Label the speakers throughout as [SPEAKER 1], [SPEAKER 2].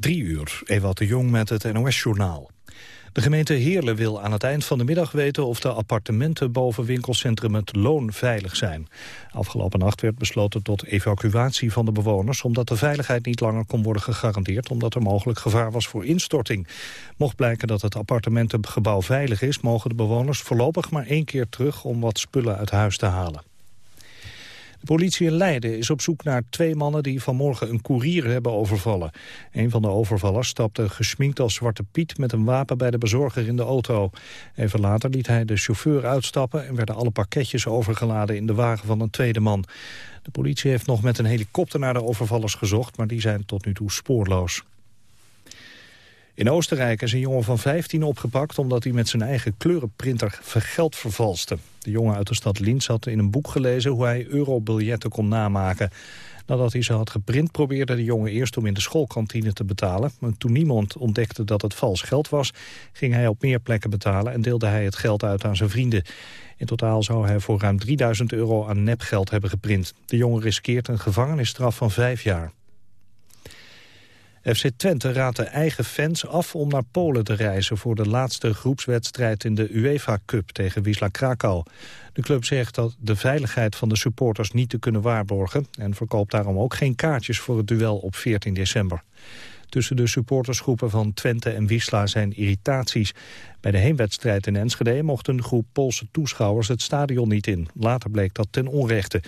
[SPEAKER 1] Drie uur, Ewout de Jong met het NOS-journaal. De gemeente Heerlen wil aan het eind van de middag weten of de appartementen boven winkelcentrum het loon veilig zijn. Afgelopen nacht werd besloten tot evacuatie van de bewoners omdat de veiligheid niet langer kon worden gegarandeerd omdat er mogelijk gevaar was voor instorting. Mocht blijken dat het appartementengebouw veilig is, mogen de bewoners voorlopig maar één keer terug om wat spullen uit huis te halen. De politie in Leiden is op zoek naar twee mannen die vanmorgen een koerier hebben overvallen. Een van de overvallers stapte gesminkt als Zwarte Piet met een wapen bij de bezorger in de auto. Even later liet hij de chauffeur uitstappen en werden alle pakketjes overgeladen in de wagen van een tweede man. De politie heeft nog met een helikopter naar de overvallers gezocht, maar die zijn tot nu toe spoorloos. In Oostenrijk is een jongen van 15 opgepakt omdat hij met zijn eigen kleurenprinter geld vervalste. De jongen uit de stad Linz had in een boek gelezen hoe hij eurobiljetten kon namaken. Nadat hij ze had geprint probeerde de jongen eerst om in de schoolkantine te betalen. Maar toen niemand ontdekte dat het vals geld was, ging hij op meer plekken betalen en deelde hij het geld uit aan zijn vrienden. In totaal zou hij voor ruim 3000 euro aan nepgeld hebben geprint. De jongen riskeert een gevangenisstraf van vijf jaar. FC Twente raadt de eigen fans af om naar Polen te reizen... voor de laatste groepswedstrijd in de UEFA Cup tegen Wisla Krakau. De club zegt dat de veiligheid van de supporters niet te kunnen waarborgen... en verkoopt daarom ook geen kaartjes voor het duel op 14 december. Tussen de supportersgroepen van Twente en Wisla zijn irritaties. Bij de heenwedstrijd in Enschede mocht een groep Poolse toeschouwers het stadion niet in. Later bleek dat ten onrechte.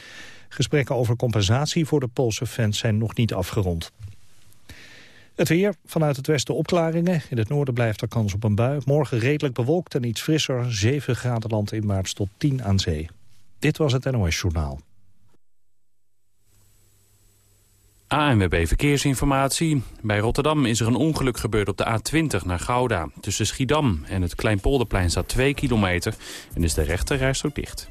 [SPEAKER 1] Gesprekken over compensatie voor de Poolse fans zijn nog niet afgerond. Het weer, vanuit het westen opklaringen. In het noorden blijft er kans op een bui. Morgen redelijk bewolkt en iets frisser. 7 graden land in maart tot 10 aan zee. Dit was het NOS Journaal.
[SPEAKER 2] ANWB Verkeersinformatie. Bij Rotterdam is er een ongeluk gebeurd op de A20 naar Gouda. Tussen Schiedam en het Kleinpolderplein staat 2 kilometer... en is de rechterrijstrook dicht.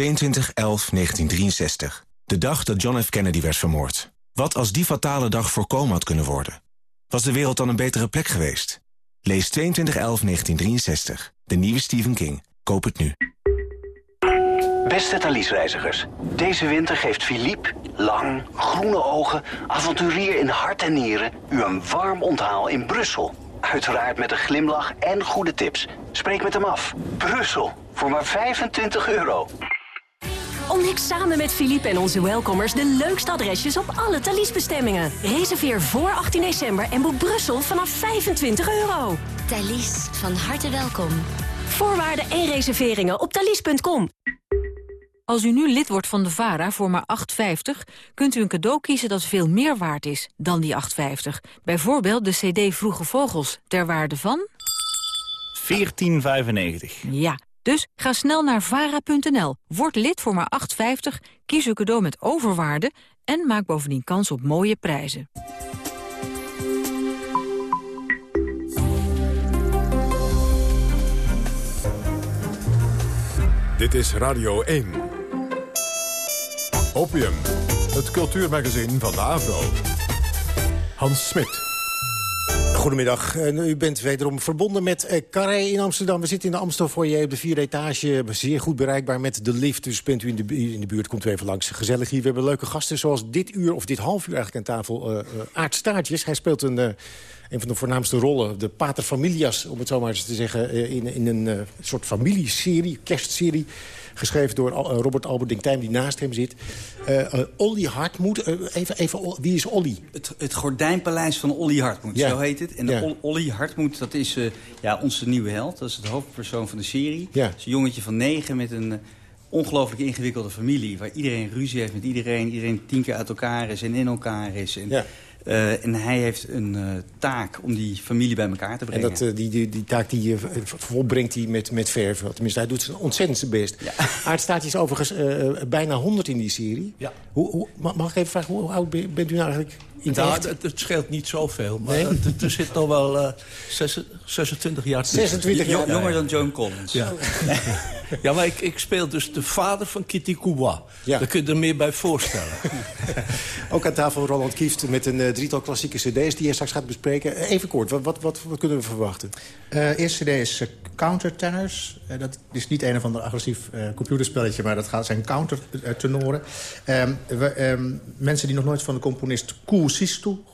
[SPEAKER 3] 22-11-1963. De dag dat John F. Kennedy werd vermoord. Wat als die fatale dag voorkomen had kunnen worden? Was de wereld dan een betere plek geweest? Lees 22-11-1963. De nieuwe Stephen King. Koop het nu.
[SPEAKER 4] Beste Thalys-reizigers. Deze winter geeft Philippe, lang, groene ogen, avonturier in hart en nieren... u een warm onthaal in Brussel. Uiteraard met een glimlach en goede tips. Spreek met hem af. Brussel, voor maar 25 euro.
[SPEAKER 5] Ontdek samen met Philippe en onze welkomers de leukste adresjes op alle Thalys-bestemmingen. Reserveer voor 18 december en boek Brussel vanaf 25 euro.
[SPEAKER 6] Thalys, van harte welkom.
[SPEAKER 5] Voorwaarden en reserveringen op thalys.com.
[SPEAKER 7] Als u nu lid wordt van de VARA voor maar 8,50... kunt u een cadeau kiezen dat veel meer waard is dan die 8,50. Bijvoorbeeld de cd Vroege Vogels, ter waarde van...
[SPEAKER 8] 14,95.
[SPEAKER 7] Ja, dus ga snel naar vara.nl, word lid voor maar 8,50, kies uw cadeau met overwaarde... en maak bovendien kans op mooie prijzen.
[SPEAKER 9] Dit is Radio 1. Opium, het cultuurmagazin van de AVRO. Hans Smit.
[SPEAKER 10] Goedemiddag. u bent wederom verbonden met uh, Carré in Amsterdam. We zitten in de Amstelfoyer op de vierde etage. Zeer goed bereikbaar met de lift. Dus bent u in de, in de buurt, komt u even langs. Gezellig hier. We hebben leuke gasten zoals dit uur of dit half uur eigenlijk aan tafel. Uh, Aart Staartjes. Hij speelt een, een van de voornaamste rollen. De pater familias, om het zo maar eens te zeggen. in, in een soort familieserie, kerstserie geschreven door Robert Albert Dinktijn, die naast hem zit. Uh, uh, Olly Hartmoed, even, even, wie is Olly?
[SPEAKER 11] Het, het gordijnpaleis van Olly Hartmoed, zo heet het. En ja. Olly Hartmoed, dat is ja, onze nieuwe held. Dat is het hoofdpersoon van de serie. Ja. Het is een jongetje van negen met een ongelooflijk ingewikkelde familie... waar iedereen ruzie heeft met iedereen, iedereen tien keer uit elkaar is en in elkaar is. En,
[SPEAKER 10] ja.
[SPEAKER 11] Uh, en hij heeft een uh, taak om die familie bij elkaar te brengen.
[SPEAKER 10] En dat, uh, die, die, die, taak die volbrengt hij met, met verven. Tenminste, hij doet zijn ontzettend zijn best. Ja. Aardstaatje is overigens bijna 100 in die serie. Ja. Hoe, hoe, mag ik even vragen, hoe oud bent u nou eigenlijk?
[SPEAKER 12] Ja, het, het, scheelt niet zoveel. Maar nee? er, zit nog wel uh, 26 jaar tussen.
[SPEAKER 10] 26 jaar.
[SPEAKER 11] Jonger dan Joan Collins.
[SPEAKER 12] Ja, ja maar ik, ik, speel dus de vader van Kitty Kouba. Ja. Daar kun je er meer bij voorstellen.
[SPEAKER 10] Ook aan tafel Roland Kieft met een uh, drietal klassieke cd's... die je straks gaat bespreken. Even kort, wat, wat, wat, wat kunnen we verwachten?
[SPEAKER 13] Uh, eerste cd is uh, Countertenors. dat is niet een of ander agressief computerspelletje... maar dat gaat zijn countertenoren. Um, um, mensen die nog nooit van de componist Koers Sisto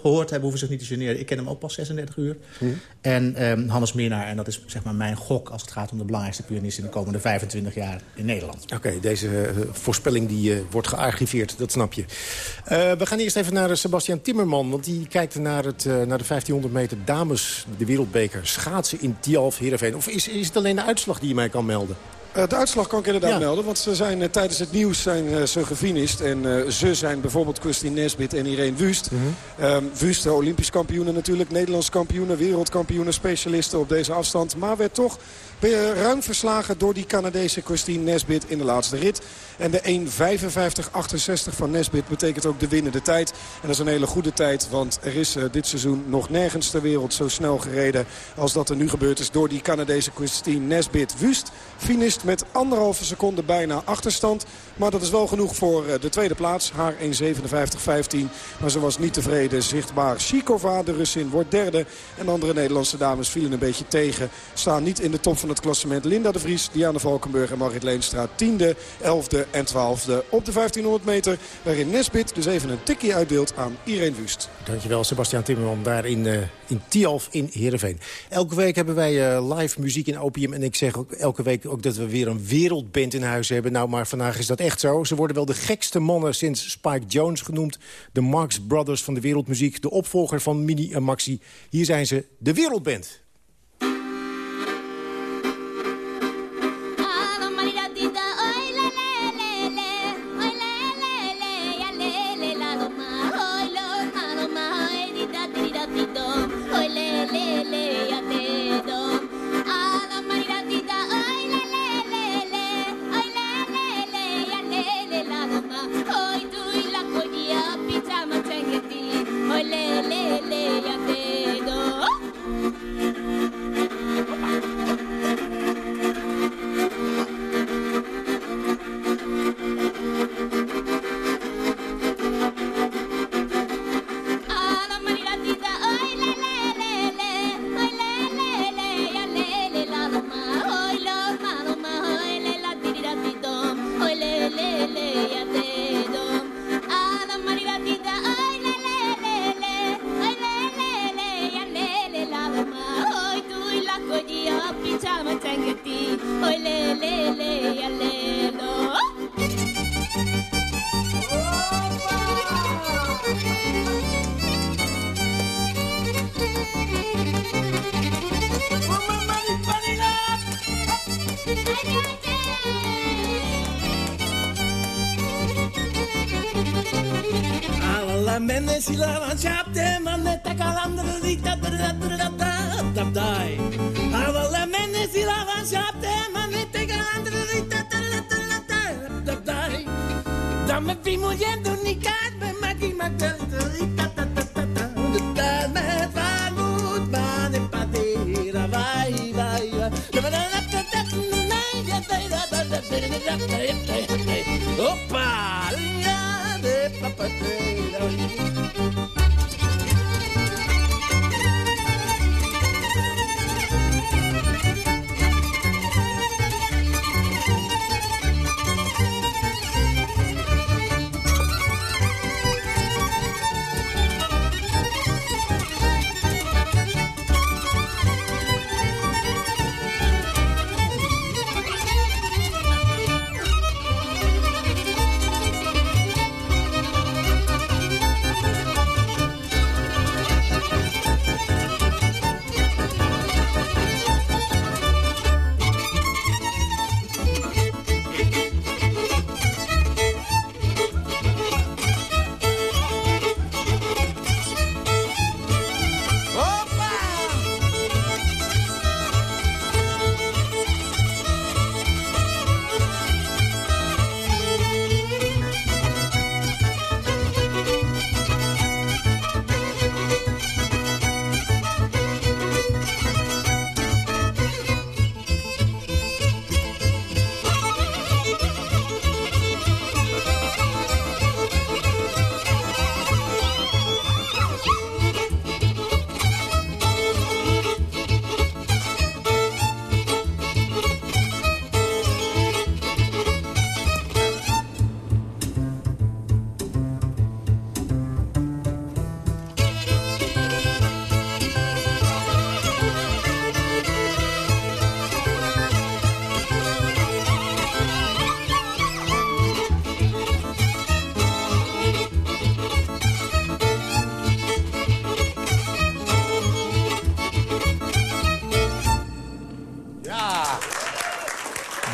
[SPEAKER 13] gehoord hebben... hoeven zich niet te generen. Ik ken hem ook pas 36 uur. Hm. En um, Hannes Minnaar, en dat is zeg maar mijn gok... als het gaat om de belangrijkste pianist in de komende 25 jaar in Nederland.
[SPEAKER 10] Oké, deze uh, voorspelling die uh, wordt gearchiveerd, dat snap je. Uh, we gaan eerst even naar Sebastian Timmerman... want die kijkt naar, het, naar de 1500 meter dames, de wereldbeker... schaatsen in Tialf, Heerenveen. Of is, is het alleen de uitslag die je mij kan melden?
[SPEAKER 14] Eh, de uitslag kan ik inderdaad melden. Want ze zijn, eh, tijdens het nieuws zijn uh, ze gefinist. En ze zijn bijvoorbeeld Christine Nesbit en Irene Wust. Mm -hmm. Wust, Olympisch kampioenen natuurlijk. Nederlands kampioenen, wereldkampioenen, specialisten op deze afstand. Maar werd toch ruim verslagen door die Canadese Christine Nesbit in de laatste rit. En de 1.55.68 van Nesbit betekent ook de winnende tijd. En dat is een hele goede tijd, want er is dit seizoen nog nergens ter wereld zo snel gereden... als dat er nu gebeurd is door die Canadese Christine Nesbit. Wust finist met anderhalve seconde bijna achterstand. Maar dat is wel genoeg voor eh, de tweede plaats. Haar 1.57.15. Maar ze was niet tevreden. Zichtbaar Shikova, de Russin, wordt derde. En andere Nederlandse dames vielen een beetje tegen. Staan niet in de top van het klassement. Linda de Vries, Diana Valkenburg en Marit Leenstra. Tiende, elfde en twaalfde op de 1500 meter. Waarin Nesbit dus even een tikje uitdeelt aan Irene Wust.
[SPEAKER 10] Dankjewel Sebastian Timmerman daar in, uh, in Tialf in Heerenveen. Elke week hebben wij uh, live muziek in Opium. En ik zeg ook elke week ook dat we weer een wereldband in huis hebben. Nou, maar vandaag is dat echt zo. Ze worden wel de gekste mannen sinds Spike Jones genoemd. De Marx Brothers van de wereldmuziek. De opvolger van Mini en Maxi. Hier zijn ze, de wereldband.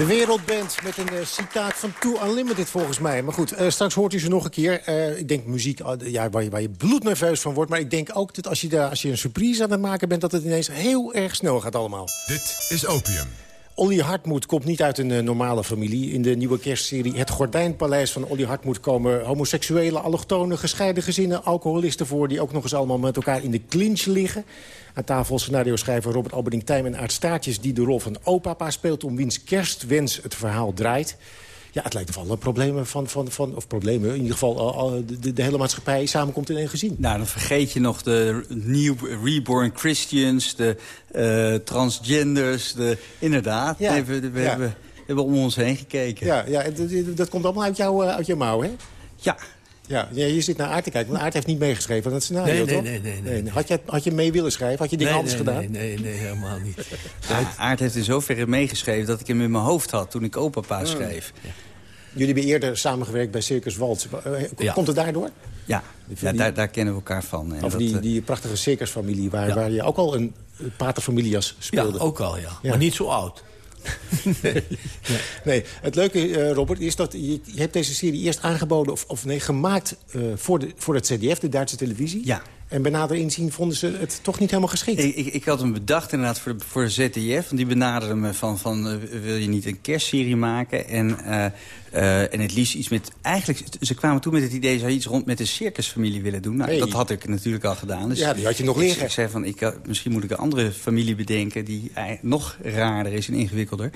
[SPEAKER 15] De
[SPEAKER 10] Wereldband met een uh, citaat van Too Unlimited volgens mij. Maar goed, uh, straks hoort u ze nog een keer. Uh, ik denk muziek ja, waar, je, waar je bloednerveus van wordt. Maar ik denk ook dat als je, als je een surprise aan het maken bent... dat het ineens heel erg snel gaat allemaal.
[SPEAKER 16] Dit is Opium.
[SPEAKER 10] Olly Hartmoed komt niet uit een normale familie. In de nieuwe kerstserie Het Gordijnpaleis van Olly Hartmoed... komen homoseksuele, allochtone, gescheiden gezinnen... alcoholisten voor die ook nog eens allemaal met elkaar in de clinch liggen. Aan tafel scenario-schrijver Robert Alberding Tijm en Aart Staartjes... die de rol van opapa speelt om wiens kerstwens het verhaal draait. Ja, het lijkt of alle problemen van, van, van of problemen, in ieder geval de, de, hele maatschappij samenkomt in één gezin.
[SPEAKER 11] Nou, dan vergeet je nog de nieuw reborn Christians, de uh, transgenders, de, inderdaad. Ja, we, we, hebben, we hebben om ons heen gekeken.
[SPEAKER 10] Ja, ja dat, dat komt allemaal uit, jou, uit je mouw, hè?
[SPEAKER 11] Ja,
[SPEAKER 10] ja, je zit naar Aard te kijken. Want Aard heeft niet meegeschreven aan het scenario,
[SPEAKER 12] nee, nee,
[SPEAKER 10] toch?
[SPEAKER 12] Nee, nee, nee,
[SPEAKER 10] Had, je, had je mee willen schrijven? Had je dingen anders gedaan?
[SPEAKER 12] Nee, nee, nee, helemaal niet.
[SPEAKER 11] Ja, Aard heeft in zoverre meegeschreven dat ik hem in mijn hoofd had toen ik Opapa hmm. schreef. Ja.
[SPEAKER 10] Jullie hebben eerder samengewerkt bij Circus Waltz. Eh, komt het daardoor?
[SPEAKER 11] Ja, ja daar, daar, kennen we elkaar van.
[SPEAKER 10] En of die, eh, die prachtige circusfamilie waar, waar je ook al een paterfamilias speelde.
[SPEAKER 12] Ja, ook al, ja. Maar niet zo oud.
[SPEAKER 10] nee. nee. Het leuke, uh, Robert, is dat je, hebt deze serie eerst aangeboden... of, of nee, gemaakt uh, voor, de, voor het CDF, de Duitse televisie.
[SPEAKER 11] Ja.
[SPEAKER 10] En bij nader inzien vonden ze het toch niet helemaal geschikt.
[SPEAKER 11] Ik, ik, ik had hem bedacht inderdaad voor de, voor de ZDF. Want die benaderde me van, van uh, wil je niet een kerstserie maken? En, uh, uh, en het liefst iets met... Eigenlijk, ze kwamen toen met het idee... zou je iets rond met de circusfamilie willen doen? Nou, hey. dat had ik natuurlijk al gedaan. Dus
[SPEAKER 10] ja, die had je nog liggen.
[SPEAKER 11] Ik, zei van, ik, misschien moet ik een andere familie bedenken... die nog raarder is en ingewikkelder.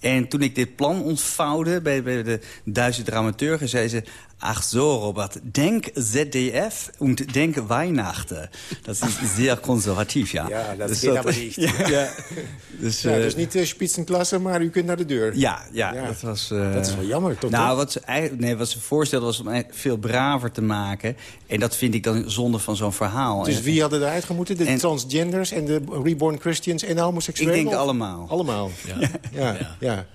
[SPEAKER 11] En toen ik dit plan ontvouwde bij, bij de Duitse dramaturgen... zei ze, ach zo Robert, denk ZDF en denk Weihnachten. Dat is zeer conservatief, ja.
[SPEAKER 10] Ja, dat dus dat, niet. Ja, ja. Dus, ja, dus niet de spitsenklasse, maar u kunt naar de deur.
[SPEAKER 11] Ja, ja, ja. dat was... Uh,
[SPEAKER 10] dat is wel jammer, toch?
[SPEAKER 11] Nou, wat ze, nee, wat ze voorstelde was om veel braver te maken. En dat vind ik dan zonde van zo'n verhaal.
[SPEAKER 10] Dus wie hadden eruit gemoeten? De en, transgenders en de reborn Christians en de homoseksuelen?
[SPEAKER 11] Ik denk allemaal.
[SPEAKER 10] Allemaal, ja. ja, ja.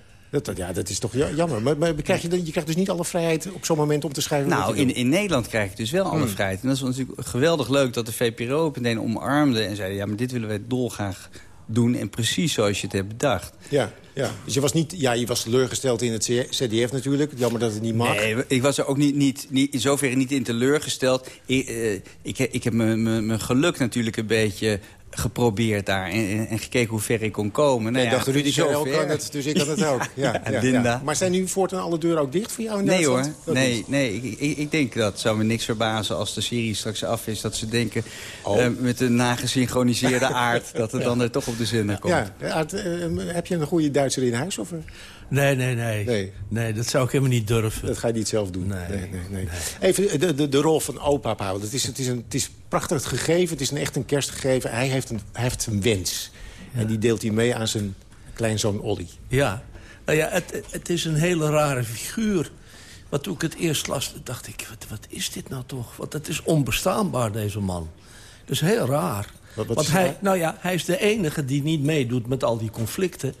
[SPEAKER 10] Dat, ja, dat is toch jammer. Maar, maar krijg je, je krijgt dus niet alle vrijheid op zo'n moment om te schrijven?
[SPEAKER 11] Nou, in, in Nederland krijg je dus wel alle hmm. vrijheid. En dat is natuurlijk geweldig leuk dat de VPRO meteen omarmde... en zei, ja, maar dit willen wij dolgraag doen. En precies zoals je het hebt bedacht.
[SPEAKER 10] Ja, ja. Dus je was, niet, ja, je was teleurgesteld in het CDF natuurlijk. Jammer dat het niet mag.
[SPEAKER 11] Nee, ik was er ook niet, niet, niet, in zoverre niet in teleurgesteld. Ik, uh, ik, ik heb mijn geluk natuurlijk een beetje geprobeerd daar en, en, gekeken hoe ver ik kon komen.
[SPEAKER 10] Nou, ja, dacht Rudy zo kan het, dus ik kan het ook. Ja, ja, ja, Maar zijn nu voortaan alle deuren ook dicht voor jou in
[SPEAKER 11] nee, Hoor. nee nee, ik, ik, ik, denk dat zou me niks verbazen als de serie straks af is... dat ze denken oh. uh, met een nagesynchroniseerde aard... dat het dan er toch op de zinnen komt.
[SPEAKER 10] Ja, uh, heb je een goede Duitser in huis? Of?
[SPEAKER 12] Nee, nee, nee, nee. Nee, dat zou ik helemaal niet durven.
[SPEAKER 10] Dat ga je niet zelf doen. Nee, nee, nee. nee. Even de, de, de rol van opa houden. Het is, het, is een, het is prachtig gegeven. Het is een echt een kerstgegeven. Hij heeft een, hij heeft een wens. Ja. En die deelt hij mee aan zijn kleinzoon Olly.
[SPEAKER 12] Ja, nou ja, het, het is een hele rare figuur. Maar toen ik het eerst las, dacht ik, wat, wat is dit nou toch? Want het is onbestaanbaar, deze man. Dus heel raar.
[SPEAKER 10] Wat, wat
[SPEAKER 12] Want hij, nou ja, hij is de enige die niet meedoet met al die conflicten.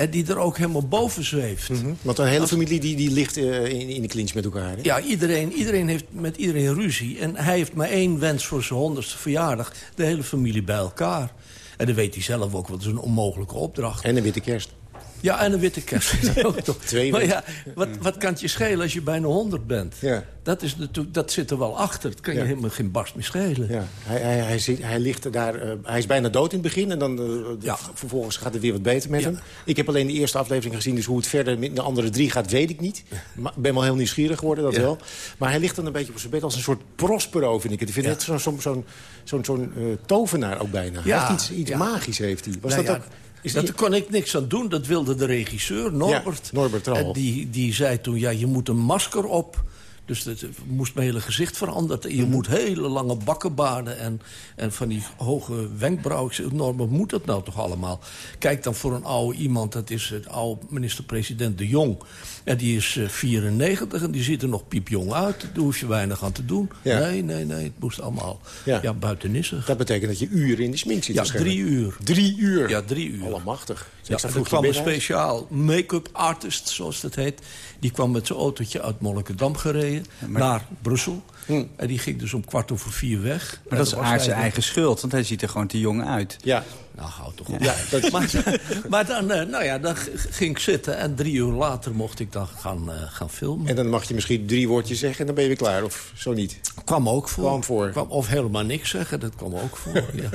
[SPEAKER 12] En die er ook helemaal boven zweeft. Mm
[SPEAKER 10] -hmm. Want een hele familie die, die ligt uh, in, in de clinch met elkaar. Hè?
[SPEAKER 12] Ja, iedereen, iedereen heeft met iedereen ruzie. En hij heeft maar één wens voor zijn honderdste verjaardag. De hele familie bij elkaar. En dan weet hij zelf ook, wat is een onmogelijke opdracht.
[SPEAKER 10] En een witte kerst.
[SPEAKER 12] Ja, en een witte kerst. ook toch.
[SPEAKER 10] Twee
[SPEAKER 12] maar ja, wat, wat kan het je schelen als je bijna 100 bent? Ja. Dat, is natuurlijk, dat zit er wel achter. Dat kan je helemaal geen barst meer schelen.
[SPEAKER 10] Ja. Hij, hij, hij, zit, hij, ligt daar, uh, hij is bijna dood in het begin. En dan uh, ja. vervolgens gaat het weer wat beter met hem. Ik heb alleen de eerste aflevering gezien. Dus hoe het verder met de andere drie gaat, weet ik niet. Maar ik ben wel heel nieuwsgierig geworden, dat wel. Maar hij ligt dan een beetje op zijn bed als een soort prospero, vind ik het. Ik vind het zo'n zo'n zo'n zo'n zo'n uh, tovenaar ook bijna. Hij heeft iets, iets magisch, heeft hij. Was
[SPEAKER 12] nou
[SPEAKER 10] dat ook...
[SPEAKER 12] Is dat kon ik niks aan doen. Dat wilde de regisseur, Norbert.
[SPEAKER 10] Ja, Norbert
[SPEAKER 12] en die, die zei toen, ja, je moet een masker op. Dus dat moest mijn hele gezicht veranderen. Je moet hele lange bakkenbaarden en, en van die hoge wenkbrauwen. Ik zei, Norbert, moet dat nou toch allemaal? Kijk dan voor een oude iemand, dat is het oude minister-president De Jong. En die is uh, 94 en die ziet er nog piepjong uit. Daar hoef je weinig aan te doen. Ja. Nee, nee, nee, het moest allemaal ja. ja buitenissig.
[SPEAKER 10] Dat betekent dat je uren in de smink zit
[SPEAKER 12] Ja, drie uur.
[SPEAKER 10] Drie uur?
[SPEAKER 12] Ja, drie uur.
[SPEAKER 10] Allemachtig.
[SPEAKER 12] Ja, er kwam een speciaal make-up artist, zoals dat heet. Die kwam met zijn autootje uit Monnikendam gereden maar... naar Brussel. Hm. En die ging dus om kwart over vier weg.
[SPEAKER 11] Maar dat is Aard zijn eigen schuld, want hij ziet er gewoon te jong uit.
[SPEAKER 10] Ja,
[SPEAKER 12] Nou, houd toch op. Ja, dat... maar, maar dan, uh, nou ja, dan ging ik zitten en drie uur later mocht ik dan gaan, uh, gaan filmen.
[SPEAKER 10] En dan mag je misschien drie woordjes zeggen en dan ben je weer klaar, of zo niet?
[SPEAKER 12] Kwam ook voor.
[SPEAKER 10] Kwam voor.
[SPEAKER 12] Kwam, of helemaal niks zeggen, dat kwam ook voor, ja.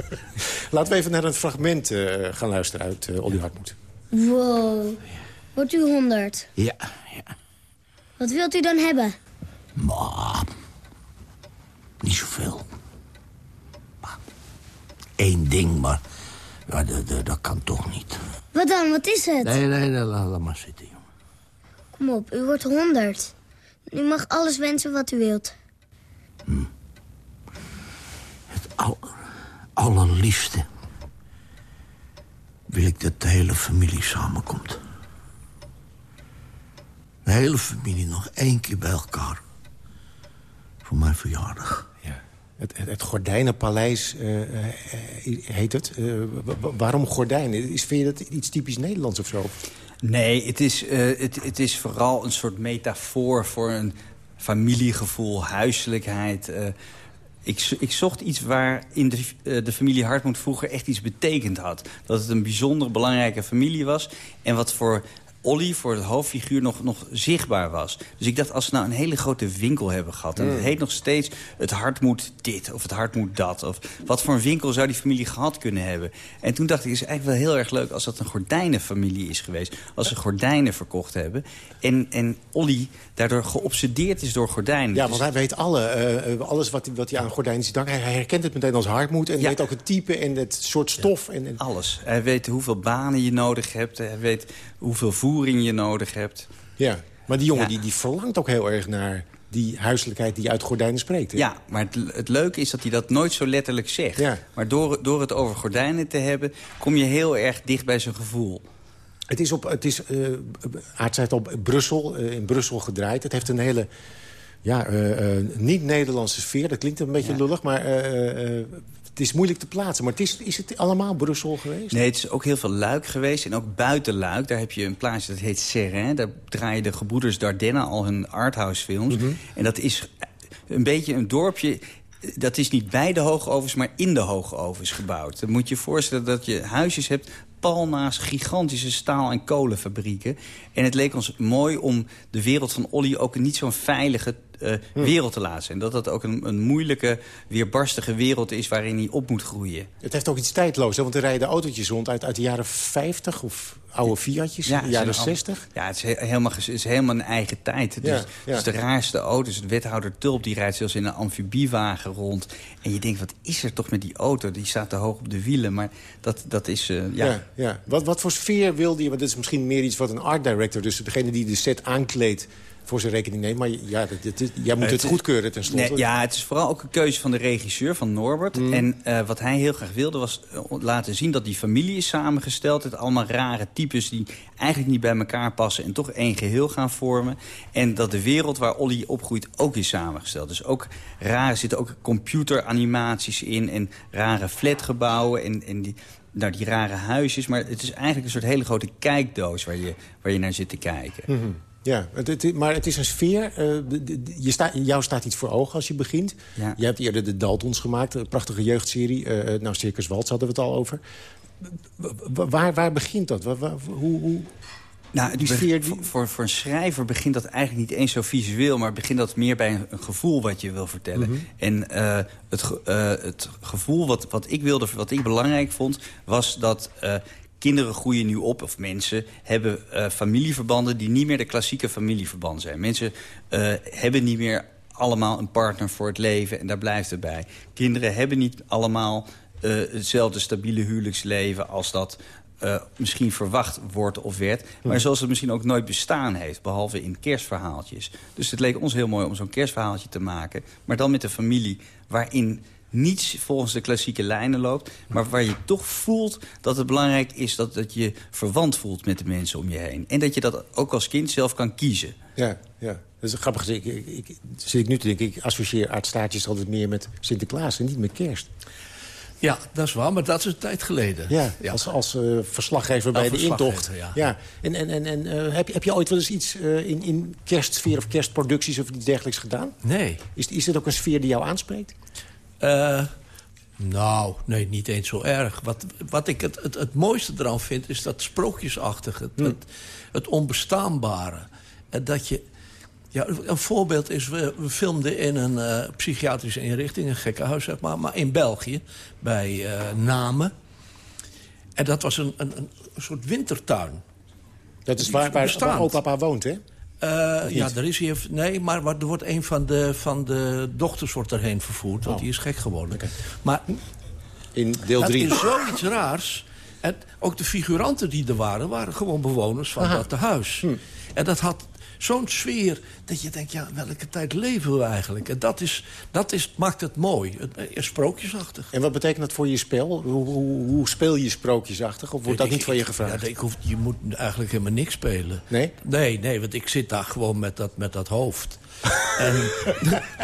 [SPEAKER 10] Laten we even naar een fragment uh, gaan luisteren uit uh, Olly Hartmoed.
[SPEAKER 17] Wow. Wordt u honderd?
[SPEAKER 12] Ja, ja.
[SPEAKER 17] Wat wilt u dan hebben?
[SPEAKER 12] Maar, niet zoveel. Maar, Eén ding, maar ja, dat, kan toch niet.
[SPEAKER 17] Wat dan? Wat is het?
[SPEAKER 12] Nee, nee, nee laat, laat maar zitten, jongen.
[SPEAKER 17] Kom op, u wordt honderd. U mag alles wensen wat u wilt.
[SPEAKER 12] Hm. Het aller, allerliefste wil ik dat de hele familie samenkomt. De hele familie nog één keer bij elkaar. Voor mijn verjaardag.
[SPEAKER 10] Ja. Het, het, het Gordijnenpaleis uh, uh, heet het. Uh, waarom gordijnen? Is, vind je dat iets typisch Nederlands of zo?
[SPEAKER 11] Nee, het is, het, het is vooral een soort metafoor voor een familiegevoel, huiselijkheid. Ik, ik, zocht iets waar in de, de familie Hartmoed vroeger echt iets betekend had. Dat het een bijzonder belangrijke familie was. En wat voor Olly voor het hoofdfiguur nog, nog zichtbaar was. Dus ik dacht, als we nou een hele grote winkel hebben gehad... en het heet nog steeds het hart moet dit of het hart moet dat... of wat voor een winkel zou die familie gehad kunnen hebben. En toen dacht ik, het is eigenlijk wel heel erg leuk... als dat een gordijnenfamilie is geweest. Als ze gordijnen verkocht hebben. En, en Olly daardoor geobsedeerd is door gordijnen.
[SPEAKER 10] Ja, want dus... hij weet alle, uh, alles wat, wat hij aan gordijnen ziet. Hij herkent het meteen als hartmoed. En ja. weet ook het type en het soort stof.
[SPEAKER 11] Ja,
[SPEAKER 10] en, en...
[SPEAKER 11] Alles. Hij weet hoeveel banen je nodig hebt. Hij weet hoeveel voering je nodig hebt.
[SPEAKER 10] Ja, maar die jongen ja. die, die verlangt ook heel erg naar die huiselijkheid die uit gordijnen spreekt. Hè?
[SPEAKER 11] Ja, maar het, het, leuke is dat hij dat nooit zo letterlijk zegt.
[SPEAKER 10] Ja.
[SPEAKER 11] Maar door, door het over gordijnen te hebben... kom je heel erg dicht bij zijn gevoel.
[SPEAKER 10] Het is, op, het is uh, Aard zei het op Brussel, uh, in Brussel gedraaid. Het heeft een hele ja, uh, niet-Nederlandse sfeer. Dat klinkt een beetje ja. lullig, maar het is moeilijk te plaatsen. Maar het is, is het allemaal Brussel geweest?
[SPEAKER 11] Nee, het is ook heel veel Luik geweest. En ook buiten Luik. Daar heb je een plaatsje dat heet Serrain. Daar draaien de gebroeders Dardenne al hun arthouse films.
[SPEAKER 10] Mhm.
[SPEAKER 11] Mm -hmm. En dat is een beetje een dorpje dat is niet bij de hoogovens, maar in de hoogovens gebouwd. Dan moet je je voorstellen dat je huisjes hebt pal naast gigantische staal- en kolenfabrieken. En het leek ons mooi om de wereld van Olly ook niet zo'n veilige uh, hm. wereld te laten zijn. Dat dat ook een, een, moeilijke, weerbarstige wereld is waarin hij op moet groeien.
[SPEAKER 10] Het heeft ook iets tijdloos, hè? want er rijden autootjes rond uit, uit de jaren 50 of oude Fiatjes,
[SPEAKER 11] ja,
[SPEAKER 10] de jaren 60.
[SPEAKER 11] Ja, het is, he helemaal, het is helemaal een eigen tijd. Dus,
[SPEAKER 10] ja, ja.
[SPEAKER 11] dus de raarste auto's. De wethouder Tulp die rijdt zelfs in een amfibiewagen rond. En je denkt, wat is er toch met die auto? Die staat te hoog op de wielen, maar dat, dat is... Uh, ja.
[SPEAKER 10] ja, ja. Wat, wat voor sfeer wilde je? Want dat is misschien meer iets wat een art director... dus degene die de set aankleedt voor zijn rekening neemt. Maar ja, dit, dit, jij moet het, het goedkeuren tenslotte.
[SPEAKER 11] Nee, ja, het is vooral ook een keuze van de regisseur, van Norbert.
[SPEAKER 10] Mm.
[SPEAKER 11] En uh, wat hij heel graag wilde was uh, laten zien dat die familie is samengesteld. Het allemaal rare types die eigenlijk niet bij elkaar passen... en toch één geheel gaan vormen. En dat de wereld waar Olly opgroeit ook is samengesteld. Dus ook raar, er zitten ook computeranimaties in... en rare flatgebouwen en, en die nou, die rare huisjes. Maar het is eigenlijk een soort hele grote kijkdoos waar je, waar je naar zit te kijken.
[SPEAKER 10] Mm -hmm. Ja, het, het, maar het is een sfeer. Uh, je sta, jou staat iets voor ogen als je begint.
[SPEAKER 11] Ja.
[SPEAKER 10] Je hebt eerder de Daltons gemaakt, een prachtige jeugdserie. Uh, nou, Circus Waltz hadden we het al over. Waar, waar begint dat? Waar, waar, hoe, hoe...
[SPEAKER 11] Nou, die sfeer, die... voor, voor een schrijver begint dat eigenlijk niet eens zo visueel... maar begint dat meer bij een, een gevoel wat je wil vertellen.
[SPEAKER 10] Mm -hmm.
[SPEAKER 11] En uh, het, uh, het gevoel wat, wat ik wilde, wat ik belangrijk vond... was dat uh, kinderen groeien nu op, of mensen hebben uh, familieverbanden... die niet meer de klassieke familieverbanden zijn. Mensen uh, hebben niet meer allemaal een partner voor het leven en daar blijft het bij. Kinderen hebben niet allemaal uh, hetzelfde stabiele huwelijksleven... als dat uh, misschien verwacht wordt of werd... maar zoals het misschien ook nooit bestaan heeft... behalve in kerstverhaaltjes. Dus het leek ons heel mooi om zo'n kerstverhaaltje te maken... maar dan met een familie waarin niets volgens de klassieke lijnen loopt... maar waar je toch voelt dat het belangrijk is... dat, dat je verwant voelt met de mensen om je heen. En dat je dat ook als kind zelf kan kiezen.
[SPEAKER 10] Ja, ja. Dat is grappig. Ik, ik, ik, zit ik nu te denken, ik associeer aardstaartjes altijd meer met Sinterklaas... en niet met kerst.
[SPEAKER 12] Ja, dat is waar, maar dat is een tijd geleden.
[SPEAKER 10] Ja, ja. als, als uh, verslaggever bij de intocht.
[SPEAKER 12] Ja.
[SPEAKER 10] ja. En, en, en, en uh, heb, heb je ooit wel eens iets uh, in, in kerstsfeer of kerstproducties of iets dergelijks gedaan?
[SPEAKER 12] Nee.
[SPEAKER 10] Is, is het ook een sfeer die jou aanspreekt?
[SPEAKER 12] Uh, Nou, nee, niet eens zo erg. Wat, wat ik het, het, het mooiste eraan vind, is dat sprookjesachtige. Het, het, het onbestaanbare. En dat je... Ja, een voorbeeld is, we, we filmden in een eh, psychiatrische inrichting, een gekkenhuis zeg maar, maar in België, bij eh Namen. En dat was een, een, een soort wintertuin.
[SPEAKER 10] Dat is waar, waar, waar opa woont, hè?
[SPEAKER 12] Eh, ja, er is hier... Nee, maar wat- er wordt een van de, van de dochters wordt erheen vervoerd. Want
[SPEAKER 10] Oh.
[SPEAKER 12] die is gek geworden. Maar
[SPEAKER 10] In deel
[SPEAKER 12] dat
[SPEAKER 10] 3.
[SPEAKER 12] is zoiets raars. En ook de figuranten die er waren, waren gewoon bewoners van
[SPEAKER 10] Aha.
[SPEAKER 12] dat tehuis.
[SPEAKER 10] Hm.
[SPEAKER 12] En dat had zo'n sfeer dat je denkt, ja, welke tijd leven we eigenlijk? En dat, is, dat is, maakt het mooi. Het, eh, sprookjesachtig.
[SPEAKER 10] En wat betekent dat voor je spel? Hoe, hoe, hoe speel je sprookjesachtig? Of wordt dat
[SPEAKER 12] Ik-
[SPEAKER 10] niet van je gevraagd?
[SPEAKER 12] Ja, ik hoef, je moet eigenlijk helemaal niks spelen.
[SPEAKER 10] Nee?
[SPEAKER 12] Nee, nee, want ik zit daar gewoon met dat, met dat hoofd. en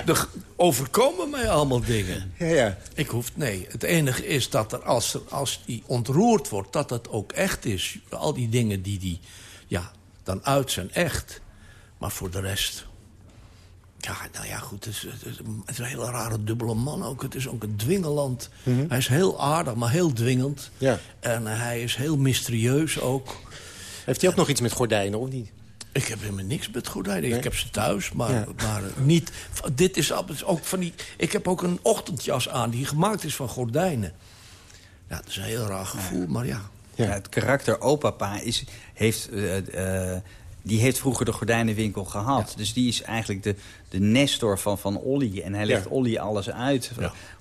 [SPEAKER 12] er overkomen mij allemaal dingen.
[SPEAKER 10] Ja, ja.
[SPEAKER 12] Ik hoef, nee. Het enige is dat er als, er, als die ontroerd wordt, dat het ook echt is. Al die dingen die die, ja, dan uit zijn echt. Maar voor de rest... Ja, nou ja, goed. Het is, het is, het is een hele rare dubbele man ook. Het is ook een dwingeland.
[SPEAKER 10] Mhm.
[SPEAKER 12] Hij is heel aardig, maar heel dwingend.
[SPEAKER 10] Ja.
[SPEAKER 12] En hij is heel mysterieus ook.
[SPEAKER 10] Heeft hij ook nog iets met gordijnen, of niet?
[SPEAKER 12] Ik heb helemaal niks met gordijnen. Ik heb ze thuis, maar,
[SPEAKER 10] Ja.
[SPEAKER 12] maar niet... Dit is ook van die... Ik heb ook een ochtendjas aan die gemaakt is van gordijnen. Ja, dat is een heel raar gevoel, maar ja.
[SPEAKER 11] Ja, het karakter opapa is, heeft, eh, eh, die heeft vroeger de gordijnenwinkel gehad. Dus die is eigenlijk de, de nestor van, van Olly. En hij legt
[SPEAKER 12] Ja.
[SPEAKER 11] Olly alles uit,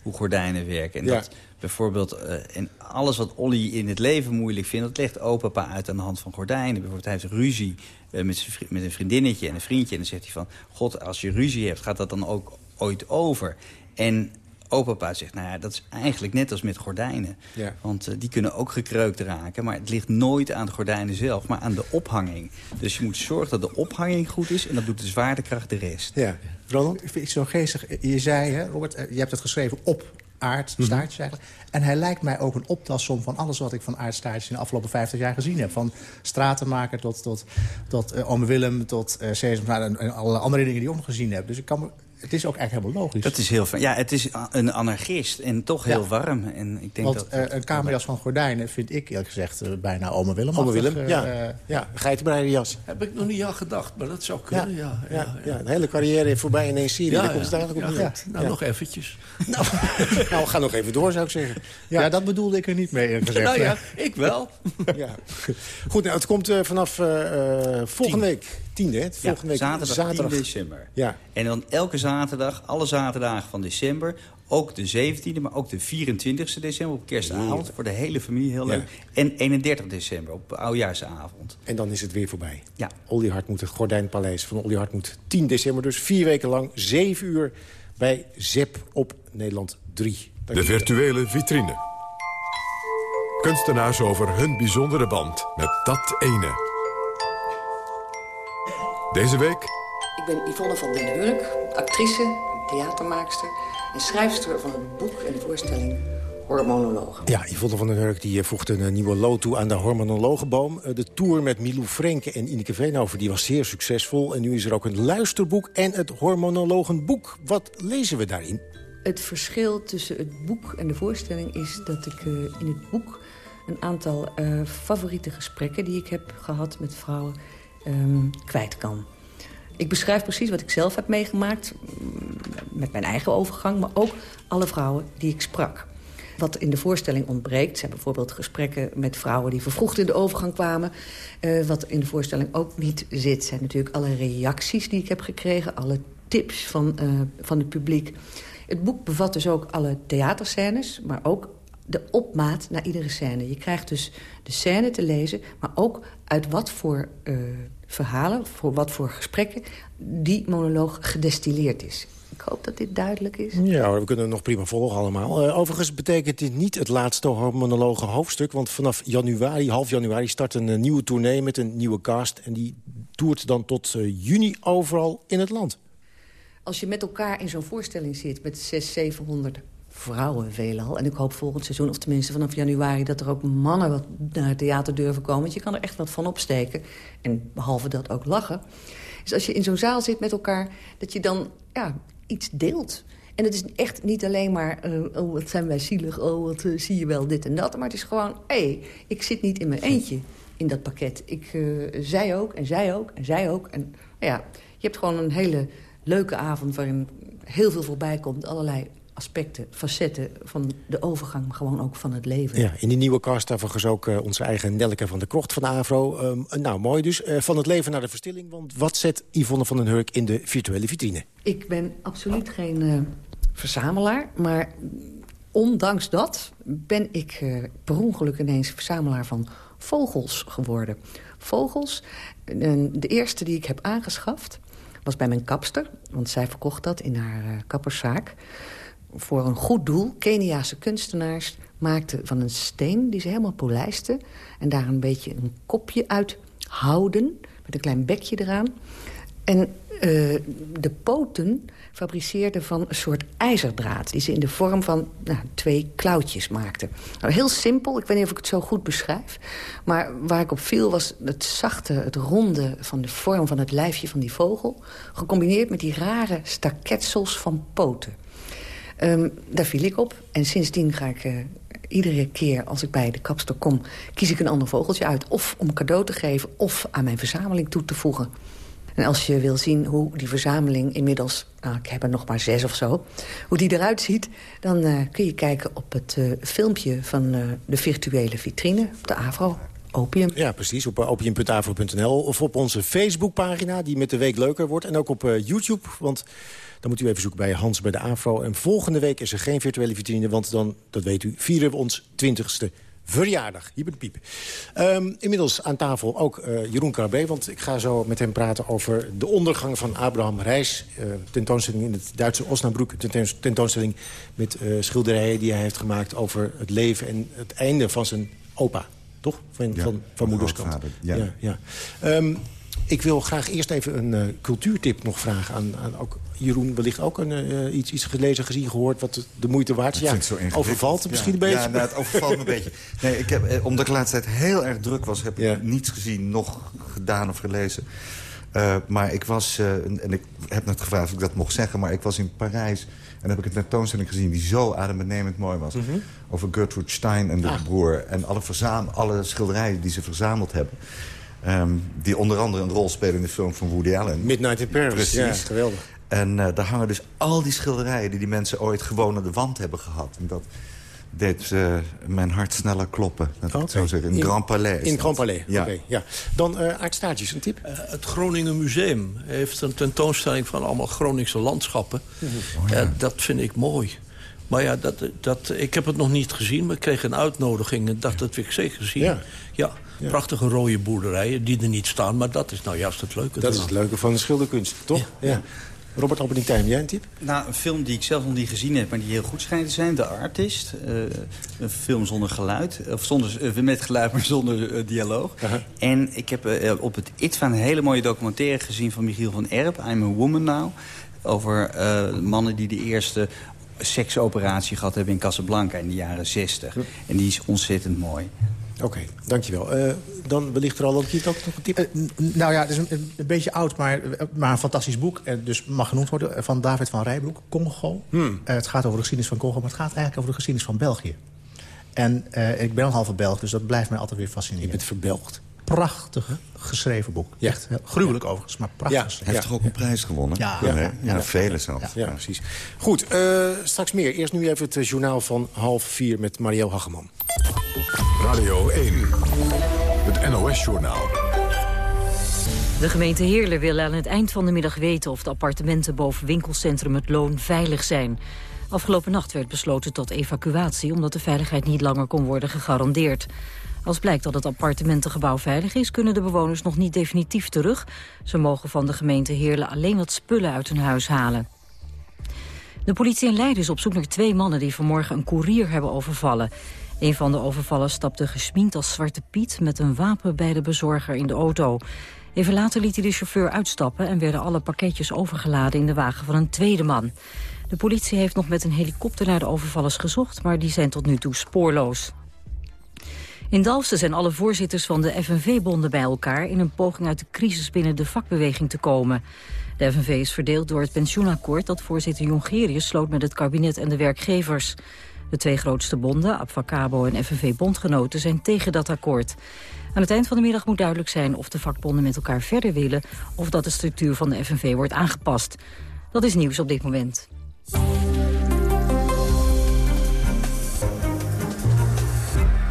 [SPEAKER 11] hoe gordijnen werken. En dat bijvoorbeeld, eh, en alles wat Olly in het leven moeilijk vindt... dat legt opapa uit aan de hand van gordijnen. Bijvoorbeeld hij heeft ruzie eh, met, met een vriendinnetje en een vriendje. En dan zegt hij van, god, als je ruzie hebt, gaat dat dan ook ooit over? En opapa zegt, nou ja, dat is eigenlijk net als met gordijnen.
[SPEAKER 10] Ja.
[SPEAKER 11] Want eh, die kunnen ook gekreukt raken. Maar het ligt nooit aan de gordijnen zelf, maar aan de ophanging. Dus je moet zorgen dat de ophanging goed is... en dan doet de zwaartekracht de rest.
[SPEAKER 10] Ja. Ronald?
[SPEAKER 13] Ik vind het zo geestig. Je zei, hè, Robert, eh, je hebt het geschreven op aardstaartjes eigenlijk. En hij lijkt mij ook een optelsom van alles wat ik van aardstaartjes... in de afgelopen 50 jaar gezien heb. Van stratenmaker tot, tot, tot Ome Willem, tot eh Sesamstraat en, en alle andere dingen die ik ook nog gezien heb. Dus ik kan me, het is ook eigenlijk helemaal logisch.
[SPEAKER 11] Dat is heel fijn. Ja, het is een anarchist en toch heel
[SPEAKER 13] Ja.
[SPEAKER 11] warm. En ik denk
[SPEAKER 13] Want
[SPEAKER 11] dat...
[SPEAKER 13] eh, een kamerjas van gordijnen vind ik eerlijk gezegd eh, bijna Ome Willem.
[SPEAKER 10] Ome Willem,
[SPEAKER 13] eh,
[SPEAKER 10] ja. ja. Geitenbreide jas.
[SPEAKER 12] Heb ik nog niet aan gedacht, maar dat zou kunnen, ja. ja,
[SPEAKER 10] Ja, ja, een hele carrière voorbij in één serie.
[SPEAKER 12] Ja,
[SPEAKER 10] Daar komt het
[SPEAKER 12] ja.
[SPEAKER 10] eigenlijk op
[SPEAKER 12] Ja,
[SPEAKER 10] neer.
[SPEAKER 12] goed. Nou, nog eventjes.
[SPEAKER 10] Nou, we gaan nog even door, zou ik zeggen.
[SPEAKER 13] ja. dat bedoelde ik er niet mee eerlijk gezegd.
[SPEAKER 12] nou ja, ik wel.
[SPEAKER 10] Ja. Goed, nou, het komt eh, vanaf volgende week. Tiende, hè?
[SPEAKER 11] Ja,
[SPEAKER 10] Volgende week.
[SPEAKER 11] zaterdag, 10 december.
[SPEAKER 10] Ja.
[SPEAKER 11] En dan elke zaterdag, alle zaterdagen van december... ook de 17e, maar ook de 24e december op kerstavond... voor de hele familie, heel
[SPEAKER 10] Ja.
[SPEAKER 11] leuk. En 31 december op oudjaarsavond.
[SPEAKER 10] En dan is het weer voorbij.
[SPEAKER 11] Ja.
[SPEAKER 10] Olly Hartmoed, het Gordijnpaleis van Olly Hartmoed. 10 december dus, vier weken lang, 7 uur bij ZEP op Nederland 3.
[SPEAKER 16] De virtuele vitrine. Kunstenaars over hun bijzondere band met dat ene. Deze week
[SPEAKER 18] Ik ben Yvonne van den Hurk, actrice, theatermaakster... en schrijfster van het boek en de voorstelling Hormonologen.
[SPEAKER 10] Ja, Yvonne van den Hurk die eh, voegde een nieuwe lood toe aan de hormonologenboom. Eh, De tour met Milou Frenke en Ineke Veenhoven die was zeer succesvol. En nu is er ook een luisterboek en het hormonologenboek. Wat lezen we daarin?
[SPEAKER 18] Het verschil tussen het boek en de voorstelling is dat ik eh, in het boek... een aantal eh, favoriete gesprekken die ik heb gehad met vrouwen ehm, kwijt kan. Ik beschrijf precies wat ik zelf heb meegemaakt... mm, met mijn eigen overgang, maar ook alle vrouwen die ik sprak. Wat in de voorstelling ontbreekt zijn bijvoorbeeld gesprekken met vrouwen... die vervroegd in de overgang kwamen. Eh, wat in de voorstelling ook niet zit, zijn natuurlijk alle reacties die ik heb gekregen... alle tips van, eh, van het publiek. Het boek bevat dus ook alle theaterscènes, maar ook de opmaat naar iedere scène. Je krijgt dus de scène te lezen, maar ook uit wat voor eh, verhalen... voor wat voor gesprekken die monoloog gedestilleerd is. Ik hoop dat dit duidelijk is.
[SPEAKER 10] Ja, we kunnen het nog prima volgen allemaal. Eh, overigens betekent dit niet het laatste hormonologe hoofdstuk... want vanaf januari, half januari, start een eh, nieuwe tournee met een nieuwe cast... en die toert dan tot juni overal in het land.
[SPEAKER 18] Als je met elkaar in zo'n voorstelling zit met 600, 700 vrouwen veelal... en ik hoop volgend seizoen, of tenminste vanaf januari... dat er ook mannen wat naar het theater durven komen... want je kan er echt wat van opsteken. En behalve dat ook lachen. Dus als je in zo'n zaal zit met elkaar, dat je dan ja, iets deelt. En het is echt niet alleen maar, uh, oh, wat zijn wij zielig, oh, wat uh, zie je wel dit en dat. Maar het is gewoon, hé, hey, ik zit niet in mijn eentje in dat pakket. Ik, uh, zij ook, en zij ook, en zij ook. En ja, je hebt gewoon een hele leuke avond waarin heel veel voorbij komt. Allerlei aspecten, facetten van de overgang, gewoon ook van het leven.
[SPEAKER 10] Ja, in die nieuwe cast overigens ook uh, onze eigen Nelke van de Krocht van AVRO. Um, nou, mooi dus. Uh, van het leven naar de verstilling. Want wat zet Yvonne van den Hurk in de virtuele vitrine?
[SPEAKER 18] Ik ben absoluut geen uh, verzamelaar, maar ondanks dat ben ik per ongeluk ineens verzamelaar van vogels geworden. Vogels, de eerste die ik heb aangeschaft was bij mijn kapster. Want zij verkocht dat in haar kapperszaak. Voor een goed doel. Keniaanse kunstenaars maakten van een steen die ze helemaal polijsten. En daar een beetje een kopje uit houden. Met een klein bekje eraan. En uh, de poten fabriceerden van een soort ijzerdraad... die ze in de vorm van nou, twee klauwtjes maakten. Nou, heel simpel, ik weet niet of ik het zo goed beschrijf. Maar waar ik op viel was het zachte, het ronde van de vorm van het lijfje van die vogel... gecombineerd met die rare staketsels van poten. Um, daar viel ik op en sindsdien ga ik... Uh, iedere keer als ik bij de kapster kom, kies ik een ander vogeltje uit. Of om cadeau te geven, of aan mijn verzameling toe te voegen. En als je wil zien hoe die verzameling inmiddels... Nou, ik heb er nog maar zes of zo... hoe die eruit ziet, dan uh, kun je kijken op het uh, filmpje... van de virtuele vitrine op de AVRO. Opium.
[SPEAKER 10] Ja, precies. Op opium.avro.nl of op onze Facebookpagina... die met de week leuker wordt. En ook op YouTube, want dan moet u even zoeken bij Hans bij de AVRO. En volgende week is er geen virtuele vitrine... want dan, dat weet u, vieren we ons twintigste verjaardag. Hier bij de piep. Um, inmiddels aan tafel ook uh, Jeroen Carabé, want ik ga zo met hem praten over de ondergang van Abraham Reis. Uh, tentoonstelling in het Duitse Osnabrück. Tentoonstelling met uh, schilderijen die hij heeft gemaakt over het leven en het einde van zijn opa. Toch? Van,
[SPEAKER 19] ja,
[SPEAKER 10] van, van moederskant.
[SPEAKER 19] Ja.
[SPEAKER 10] ja, ja. Um, ik wil graag eerst even een cultuurtip nog vragen aan, aan ook Jeroen. Wellicht ook een, uh, iets, iets gelezen, gezien, gehoord wat de moeite waard is.
[SPEAKER 19] Ja,
[SPEAKER 10] overvalt het misschien
[SPEAKER 19] ja.
[SPEAKER 10] een beetje?
[SPEAKER 19] Ja, nou, het overvalt me een beetje. Nee, ik heb, eh, omdat ik de laatste tijd heel erg druk was... heb ik niets gezien, nog gedaan of gelezen. Uh, maar ik was, uh, en ik heb net gevraagd of ik dat mocht zeggen... maar ik was in Parijs en heb ik een tentoonstelling gezien... die zo adembenemend mooi was. Mm -hmm. Over Gertrude Stein en de ah. broer. En alle, alle schilderijen die ze verzameld hebben. Um, die onder andere een rol spelen in de film van Woody Allen.
[SPEAKER 10] Midnight in Paris,
[SPEAKER 19] Precies.
[SPEAKER 10] ja, geweldig.
[SPEAKER 19] En uh, daar hangen dus al die schilderijen die die mensen ooit gewoon aan de wand hebben gehad. En dat deed uh, mijn hart sneller kloppen. Dat okay. zo zeggen. In, in Grand Palais.
[SPEAKER 10] In Grand Palais,
[SPEAKER 19] ja.
[SPEAKER 10] Okay, ja. Dan uh, Aart Staartjes, een tip?
[SPEAKER 12] Uh, het Groningen Museum heeft een tentoonstelling van allemaal Groningse landschappen. Oh, ja. dat vind ik mooi. Maar ja, dat, dat, ik heb het nog niet gezien, maar ik kreeg een uitnodiging... en dacht, dat wil ik zeker zien.
[SPEAKER 10] Ja.
[SPEAKER 12] ja. Ja. Prachtige rode boerderijen die er niet staan. Maar dat is nou juist het leuke.
[SPEAKER 10] Dat is het leuke van de schilderkunst, toch? Ja. Robert Alberding jij een tip?
[SPEAKER 11] Nou, een film die ik zelf nog niet gezien heb, maar die heel goed schijnt te zijn. The Artist. Uh, een film zonder geluid. Of zonder, uh, met geluid, maar zonder uh, dialoog. -huh. En ik heb op het ITVA een hele mooie documentaire gezien van Michiel van Erp. I'm a Woman Now. Over mannen die de eerste seksoperatie gehad hebben in Casablanca in de jaren 60. Ja. En die is ontzettend mooi.
[SPEAKER 10] Oké, okay, dankjewel. Uh, dan wellicht er al ook hier ook nog een tip?
[SPEAKER 13] Uh, nou ja, het is een, een, beetje oud, maar, maar een fantastisch boek. Uh, dus mag genoemd worden van David van Rijbroek, Congo. Hmm. het gaat over de geschiedenis van Congo, maar het gaat eigenlijk over de geschiedenis van België. En ik ben al halve Belg, dus dat blijft mij altijd weer fascineren.
[SPEAKER 10] Je bent verbelgd.
[SPEAKER 13] Prachtige geschreven boek. Ja. Echt gruwelijk ja. overigens, maar prachtig.
[SPEAKER 19] Ja. Hij heeft toch ook een prijs gewonnen?
[SPEAKER 13] Ja,
[SPEAKER 19] ja. ja. ja vele zelfs.
[SPEAKER 10] Ja, precies. Goed, straks meer. Eerst nu even het journaal van half vier met Mario Hageman.
[SPEAKER 16] Radio 1, het NOS-journaal.
[SPEAKER 20] De gemeente Heerlen wil aan het eind van de middag weten... of de appartementen boven winkelcentrum Het Loon veilig zijn. Afgelopen nacht werd besloten tot evacuatie... omdat de veiligheid niet langer kon worden gegarandeerd. Als blijkt dat het appartementengebouw veilig is... kunnen de bewoners nog niet definitief terug. Ze mogen van de gemeente Heerlen alleen wat spullen uit hun huis halen. De politie in Leiden is op zoek naar twee mannen... die vanmorgen een koerier hebben overvallen. Een van de overvallers stapte gesminkt als Zwarte Piet... met een wapen bij de bezorger in de auto. Even later liet hij de chauffeur uitstappen... en werden alle pakketjes overgeladen in de wagen van een tweede man. De politie heeft nog met een helikopter naar de overvallers gezocht... maar die zijn tot nu toe spoorloos. In Dalfsen zijn alle voorzitters van de FNV-bonden bij elkaar... in een poging uit de crisis binnen de vakbeweging te komen. De FNV is verdeeld door het pensioenakkoord dat voorzitter Jongerius sloot met het kabinet en de werkgevers. De twee grootste bonden, Abfacabo en FNV Bondgenoten, zijn tegen dat akkoord. Aan het eind van de middag moet duidelijk zijn of de vakbonden met elkaar verder willen... of dat de structuur van de FNV wordt aangepast. Dat is nieuws op dit moment.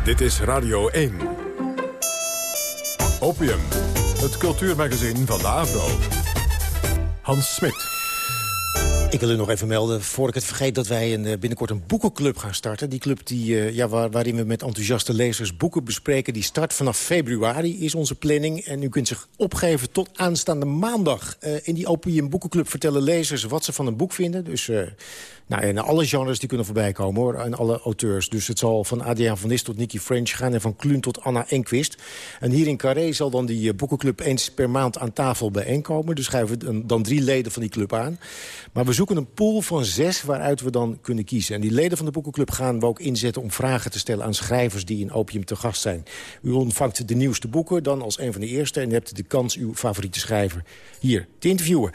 [SPEAKER 16] Dit is Radio 1. Opium, het cultuurmagazin van de AVRO. Hans Smit.
[SPEAKER 10] Ik wil u nog even melden, voor ik het vergeet... dat wij een, eh, binnenkort een boekenclub gaan starten. Die club die, uh, ja, waar, waarin we met enthousiaste lezers boeken bespreken. Die start vanaf februari, is onze planning. En u kunt zich opgeven tot aanstaande maandag. Uh, in die Opium Boekenclub vertellen lezers wat ze van een boek vinden. Dus nou, en alle genres die kunnen voorbij komen, hoor. En alle auteurs. Dus het zal van Adriaan van Nis tot Nicky French gaan... en van Kluun tot Anna Enquist. En hier in Carré zal dan die boekenclub eens per maand aan tafel bijeenkomen. Dus schrijven we dan drie leden van die club aan. Maar we zoeken een pool van zes waaruit we dan kunnen kiezen. En die leden van de boekenclub gaan we ook inzetten om vragen te stellen... aan schrijvers die in Opium te gast zijn. U ontvangt de nieuwste boeken dan als een van de eerste... en hebt de kans uw favoriete schrijver hier te interviewen.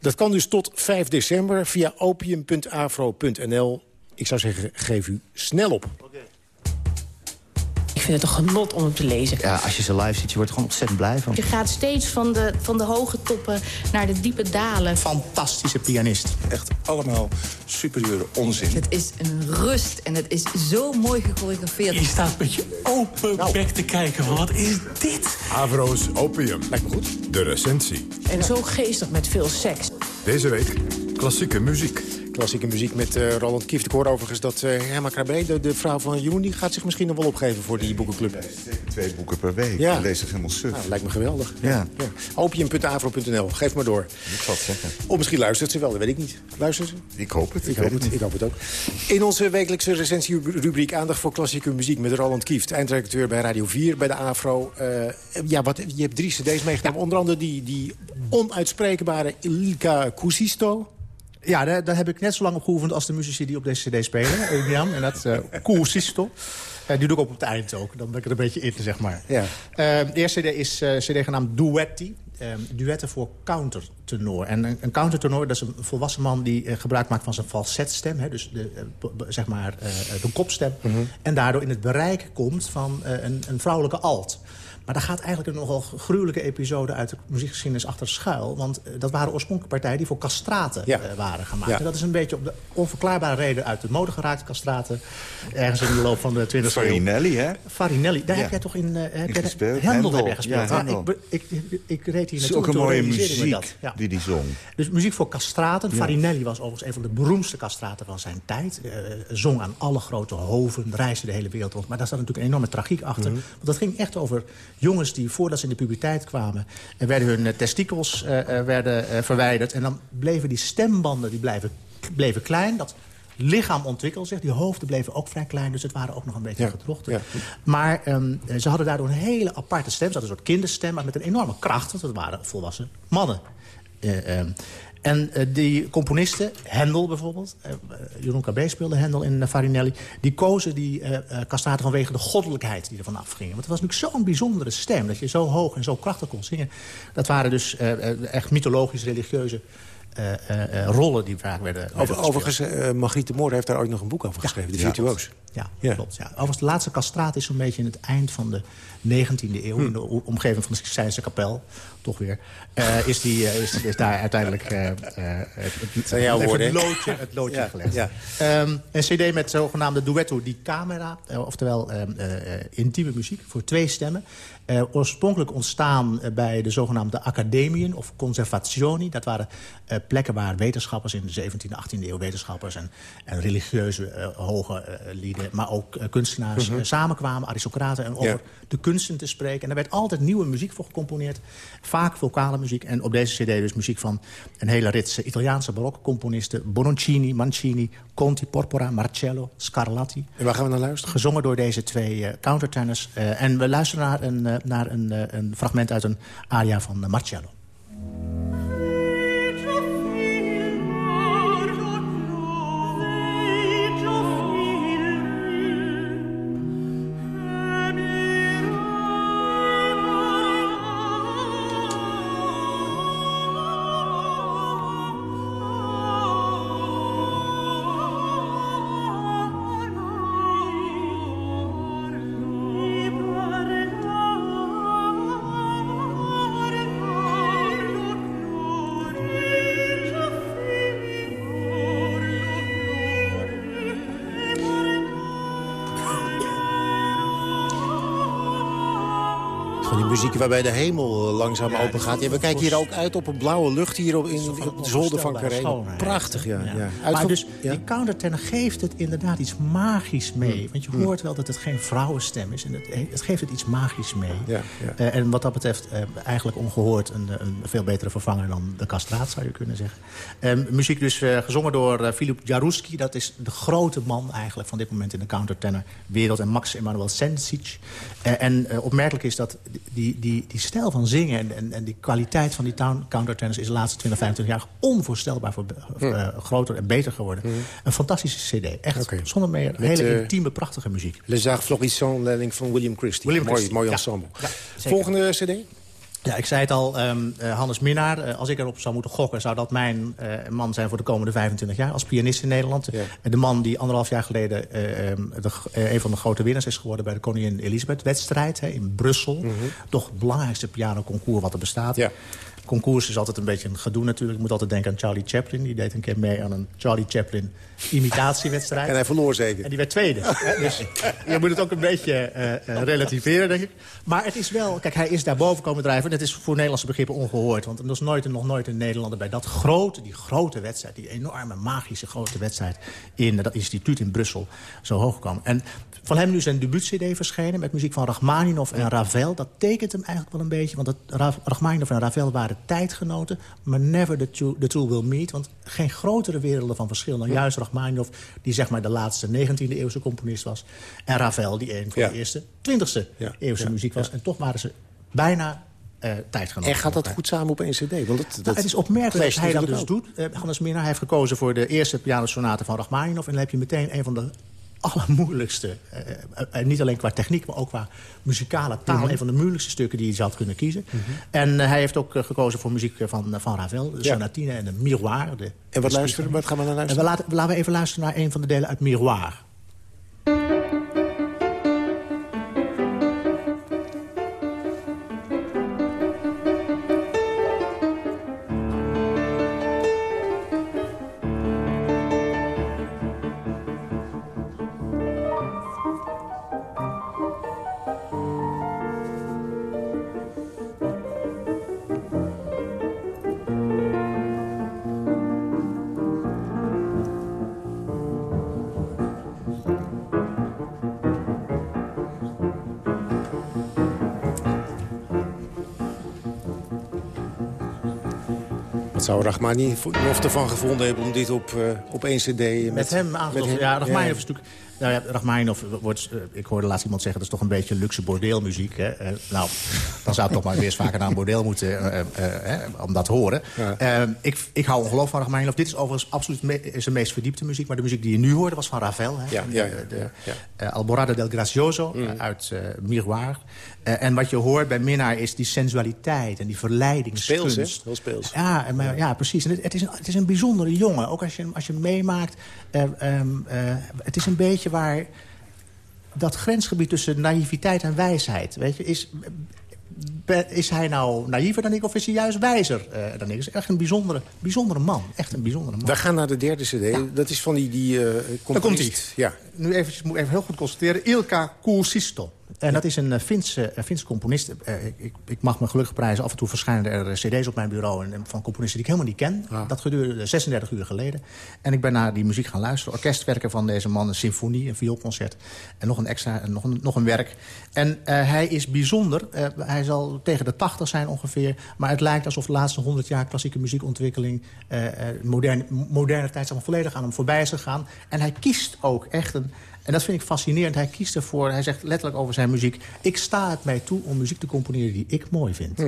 [SPEAKER 10] Dat kan dus tot 5 december via opium.afro.nl. Ik zou zeggen, geef u snel op.
[SPEAKER 21] Ik vind het een genot om hem te lezen.
[SPEAKER 22] Ja, als je ze live ziet, je wordt er gewoon ontzettend blij van.
[SPEAKER 21] Je gaat steeds van de, van de hoge toppen naar de diepe dalen.
[SPEAKER 13] Fantastische pianist.
[SPEAKER 23] Echt allemaal superieure onzin.
[SPEAKER 24] Het is een rust en het is zo mooi gechoreografeerd.
[SPEAKER 25] Je staat met je open nou. bek te kijken van wat is dit?
[SPEAKER 16] Avro's Opium. Lijkt me goed. De recensie.
[SPEAKER 21] En zo geestig met veel seks.
[SPEAKER 16] Deze week klassieke muziek
[SPEAKER 10] klassieke muziek met uh, Roland Kieft. Ik hoor overigens dat uh, Herma Krabbe, de, de, vrouw van die gaat zich misschien nog wel opgeven voor die boekenclub.
[SPEAKER 19] Twee boeken per week. Ja. lees zich helemaal suf.
[SPEAKER 10] Nou, lijkt me geweldig.
[SPEAKER 19] Ja.
[SPEAKER 10] ja. Opium.avro.nl. Geef maar door.
[SPEAKER 19] Ik zal het zeggen.
[SPEAKER 10] Of misschien luistert ze wel, dat weet ik niet. Luistert ze?
[SPEAKER 19] Ik hoop het.
[SPEAKER 10] Ik, hoop het. Ik hoop het ook. In onze wekelijkse recensierubriek aandacht voor klassieke muziek... met Roland Kieft, eindredacteur bij Radio 4, bij de AVRO. Uh, ja, wat, je hebt drie cd's meegenomen. Onder andere die, die onuitspreekbare Ilka Kusisto.
[SPEAKER 13] Ja, daar, daar, heb ik net zo lang op geoefend als de muzici die op deze cd spelen. En dat uh, Cool Sisto. Uh, die doe ik ook op het eind ook. Dan ben ik er een beetje in, zeg maar. Ja. Uh, de eerste cd is uh, cd genaamd Duetti. duetten voor countertenor. En een, een countertenor, dat is een volwassen man die gebruik maakt van zijn falsetstem. Hè, dus de, zeg maar de kopstem. Mm -hmm. En daardoor in het bereik komt van een, een vrouwelijke alt. Maar daar gaat eigenlijk een nogal gruwelijke episode uit de muziekgeschiedenis achter schuil. Want uh, dat waren oorspronkelijke partijen die voor castraten ja. uh, waren gemaakt. Ja. En dat is een beetje op de onverklaarbare reden uit de mode geraakt, castraten. Ergens in de loop van de 20e eeuw.
[SPEAKER 19] Farinelli, hè?
[SPEAKER 13] Farinelli, daar ja. heb jij toch in... Uh,
[SPEAKER 19] heb gespeeld?
[SPEAKER 13] Hendel, Hendel. gespeeld. Ja. Ik, ik, ik, ik, reed hier naartoe.
[SPEAKER 19] ook een mooie muziek die die zong.
[SPEAKER 13] Dus muziek voor castraten. Farinelli was overigens een van de beroemdste castraten van zijn tijd. zong aan alle grote hoven, reisde de hele wereld rond. Maar daar zat natuurlijk een enorme tragiek achter. Mm -hmm. Want dat ging echt over jongens die voordat ze in de puberteit kwamen... en werden hun testikels uh, werden, uh, verwijderd. En dan bleven die stembanden die blijven, bleven klein. Dat lichaam ontwikkelde zich. Die hoofden bleven ook vrij klein, dus het waren ook nog een beetje ja. gedrocht. Ja. Maar um, ze hadden daardoor een hele aparte stem. Ze hadden een soort kinderstem, maar met een enorme kracht. Want het waren volwassen mannen. Uh, um, en uh, die componisten, Hendel bijvoorbeeld... Uh, Jeroen KB speelde Hendel in uh, Farinelli... die kozen die castraten vanwege de goddelijkheid die er vanaf gingen. Want het was natuurlijk zo'n bijzondere stem... dat je zo hoog en zo krachtig kon zingen. Dat waren dus echt mythologisch religieuze uh, uh, rollen die vaak werden...
[SPEAKER 10] Over, overigens, uh, Margriet de Moor heeft daar ook nog een boek over geschreven, ja, De Virtuoos.
[SPEAKER 13] Ja, ja, klopt. Ja. Overigens, de laatste castraat is zo'n beetje in het eind van de 19e eeuw... Hm. in de omgeving van de Sixtijnse kapel, toch weer... is, die, is, is daar uiteindelijk het,
[SPEAKER 10] Zijn jouw woorden,
[SPEAKER 13] het loodje, het loodje ja, gelegd. Ja. Um, een cd met zogenaamde duetto di camera, oftewel intieme muziek voor twee stemmen. Uh, oorspronkelijk ontstaan uh, bij de zogenaamde academieën of conservationi. Dat waren uh, plekken waar wetenschappers in de 17e, 18e eeuw... wetenschappers en, en religieuze hoge lieden, maar ook kunstenaars... -hmm. samenkwamen, aristocraten, en over ja. de kunsten te spreken. En er werd altijd nieuwe muziek voor gecomponeerd. Vaak vocale muziek. En op deze cd dus muziek van een hele rits Italiaanse barokcomponisten... Bononcini, Mancini, Conti, Porpora, Marcello, Scarlatti.
[SPEAKER 10] En waar gaan we naar luisteren?
[SPEAKER 13] Gezongen door deze twee countertenors. en we luisteren naar een naar een, een, fragment uit een aria van Marcello.
[SPEAKER 10] Muziek waarbij de hemel eh, langzaam open gaat. Ja, we kijken hier ook uit op een blauwe lucht hier op, in, op de zolder van Carré. Prachtig, ja. ja.
[SPEAKER 13] Maar dus
[SPEAKER 10] ja.
[SPEAKER 13] die countertenor geeft het inderdaad iets magisch mee.
[SPEAKER 10] Hmm.
[SPEAKER 13] Want je hoort wel dat het geen vrouwenstem is. En het, het geeft het iets magisch mee.
[SPEAKER 10] Ja, ja.
[SPEAKER 13] Eh, en wat dat betreft eh, eigenlijk ongehoord een, een veel betere vervanger dan de castraat, zou je kunnen zeggen. Ehm, muziek dus eh, gezongen door eh, Filip Jaruski. Dat is de grote man eigenlijk van dit moment in de countertenor wereld. En Max Emanuel Sensic. En opmerkelijk is dat die, die, die stijl van zingen en, en, en die kwaliteit van die town- countertenors... is de laatste 20, 25 jaar onvoorstelbaar voor, eh, groter en beter geworden. Een fantastische cd. Echt zonder meer
[SPEAKER 10] Met,
[SPEAKER 13] hele
[SPEAKER 10] eh,
[SPEAKER 13] intieme, prachtige muziek.
[SPEAKER 10] Les Arts Florissants, leiding van William Christie.
[SPEAKER 13] William
[SPEAKER 10] mooi,
[SPEAKER 13] Christie,
[SPEAKER 10] mooi ensemble.
[SPEAKER 13] Ja.
[SPEAKER 10] Volgende cd?
[SPEAKER 13] Ja, ik zei het al, eh, Hannes Minnaar. eh, als ik erop zou moeten gokken, zou dat mijn eh, man zijn voor de komende 25 jaar. Als pianist in Nederland. De man die anderhalf jaar geleden eh, ehm, de, eh, een van de grote winnaars is geworden... bij de Koningin Elisabeth-wedstrijd in Brussel.
[SPEAKER 10] Mhm.
[SPEAKER 13] Toch het belangrijkste pianoconcours wat er bestaat. Concours is altijd een beetje een gedoe natuurlijk. Ik moet altijd denken aan Charlie Chaplin. Die deed een keer mee aan een Charlie Chaplin imitatiewedstrijd.
[SPEAKER 10] En hij verloor zeker.
[SPEAKER 13] En die werd tweede. hè, dus je moet het ook een beetje eh, eh, relativeren, denk ik. Maar het is wel... Kijk, hij is daar boven komen drijven. En het is voor Nederlandse begrippen ongehoord. Want er is nooit en nog nooit een Nederlander bij dat grote, die grote wedstrijd... die enorme, magische grote wedstrijd in dat instituut in Brussel zo hoog kwam. En van hem nu zijn debuut-cd verschenen... met muziek van Rachmaninoff en Ravel. Dat tekent hem eigenlijk wel een beetje. Want dat, Ra- Rachmaninoff en Ravel waren tijdgenoten... maar never the two, the two will meet. Want geen grotere werelden van verschil dan juist Rachmaninoff... die zeg maar de laatste 19e eeuwse componist was. En Ravel, die een van de eerste 20e eeuwse muziek was. En toch waren ze bijna eh tijdgenoten.
[SPEAKER 10] En gaat dat goed samen op één cd? Want dat, dat
[SPEAKER 13] Nou, het is opmerkelijk dat hij dat dus doet. Eh, Hannes Minnaar heeft gekozen voor de eerste pianosonate van Rachmaninoff. En dan heb je meteen een van de allermoeilijkste. eh, eh, eh, niet alleen qua techniek, maar ook qua muzikale taal.
[SPEAKER 10] Mhm.
[SPEAKER 13] Een van de moeilijkste stukken die je zou kunnen kiezen. En eh, hij heeft ook gekozen voor muziek van, van Ravel. De
[SPEAKER 10] Ja.
[SPEAKER 13] sonatine en de miroir. De,
[SPEAKER 10] En wat luisteren? Wat gaan we naar
[SPEAKER 13] En
[SPEAKER 10] luisteren?
[SPEAKER 13] we laten, laten we even luisteren naar een van de delen uit Miroir.
[SPEAKER 10] Wat zou Rachmaninoff ervan gevonden hebben om dit op, eh, op één cd... Met,
[SPEAKER 13] Met hem aangetroffen. Ja, Rachmaninoff is natuurlijk... Nou ja, Rachmaninoff wordt... eh, ik hoorde laatst iemand zeggen... dat is toch een beetje luxe bordeelmuziek. Hè? Eh, nou, dan zou ik toch maar weer eens vaker naar een bordeel moeten... eh, eh, eh, om dat te horen. Eh, ik, ik hou ongelooflijk van Rachmaninoff. Dit is overigens absoluut zijn meest verdiepte muziek. Maar de muziek die je nu hoorde was van Ravel. Hè?
[SPEAKER 10] Ja, ja,
[SPEAKER 13] eh, Alborada del Gracioso eh, uit eh, Miroir. Eh, en wat je hoort bij Minnaar is die sensualiteit en die verleidingskunst.
[SPEAKER 10] Speels? Heel speels.
[SPEAKER 13] Ja, maar, ja precies. En het, is een, het is een bijzondere jongen. Ook als je, hem- als je meemaakt. eh, ehm, eh, het is een beetje waar dat grensgebied tussen naïviteit en wijsheid... Weet je, is, is hij nou naïver dan ik of is hij juist wijzer eh, dan ik? Is echt een bijzondere, bijzondere man. Echt een bijzondere man.
[SPEAKER 10] We gaan naar de derde cd. Dat is van die, die uh,
[SPEAKER 13] Daar komt hij.
[SPEAKER 10] Ja.
[SPEAKER 13] Nu eventjes, moet ik even heel goed constateren. Ilka Kuusisto. En dat is een eh, Finse, een Finse componist. Eh, ik, ik, mag me gelukkig prijzen. Af en toe verschijnen er eh, cd's op mijn bureau... En, van componisten die ik helemaal niet ken. Dat gebeurde 36 uur geleden. En ik ben naar die muziek gaan luisteren. Orkestwerken van deze man, een symfonie, een vioolconcert. En nog een extra, en nog een, nog een werk. En eh, hij is bijzonder. Eh, hij zal tegen de 80 zijn ongeveer. Maar het lijkt alsof de laatste 100 jaar klassieke muziekontwikkeling... eh, eh, moderne, moderne tijd volledig aan hem voorbij is gegaan. En hij kiest ook echt een... En dat vind ik fascinerend. Hij kiest ervoor, hij zegt letterlijk over zijn muziek... ik sta het mij toe om muziek te componeren die ik mooi vind.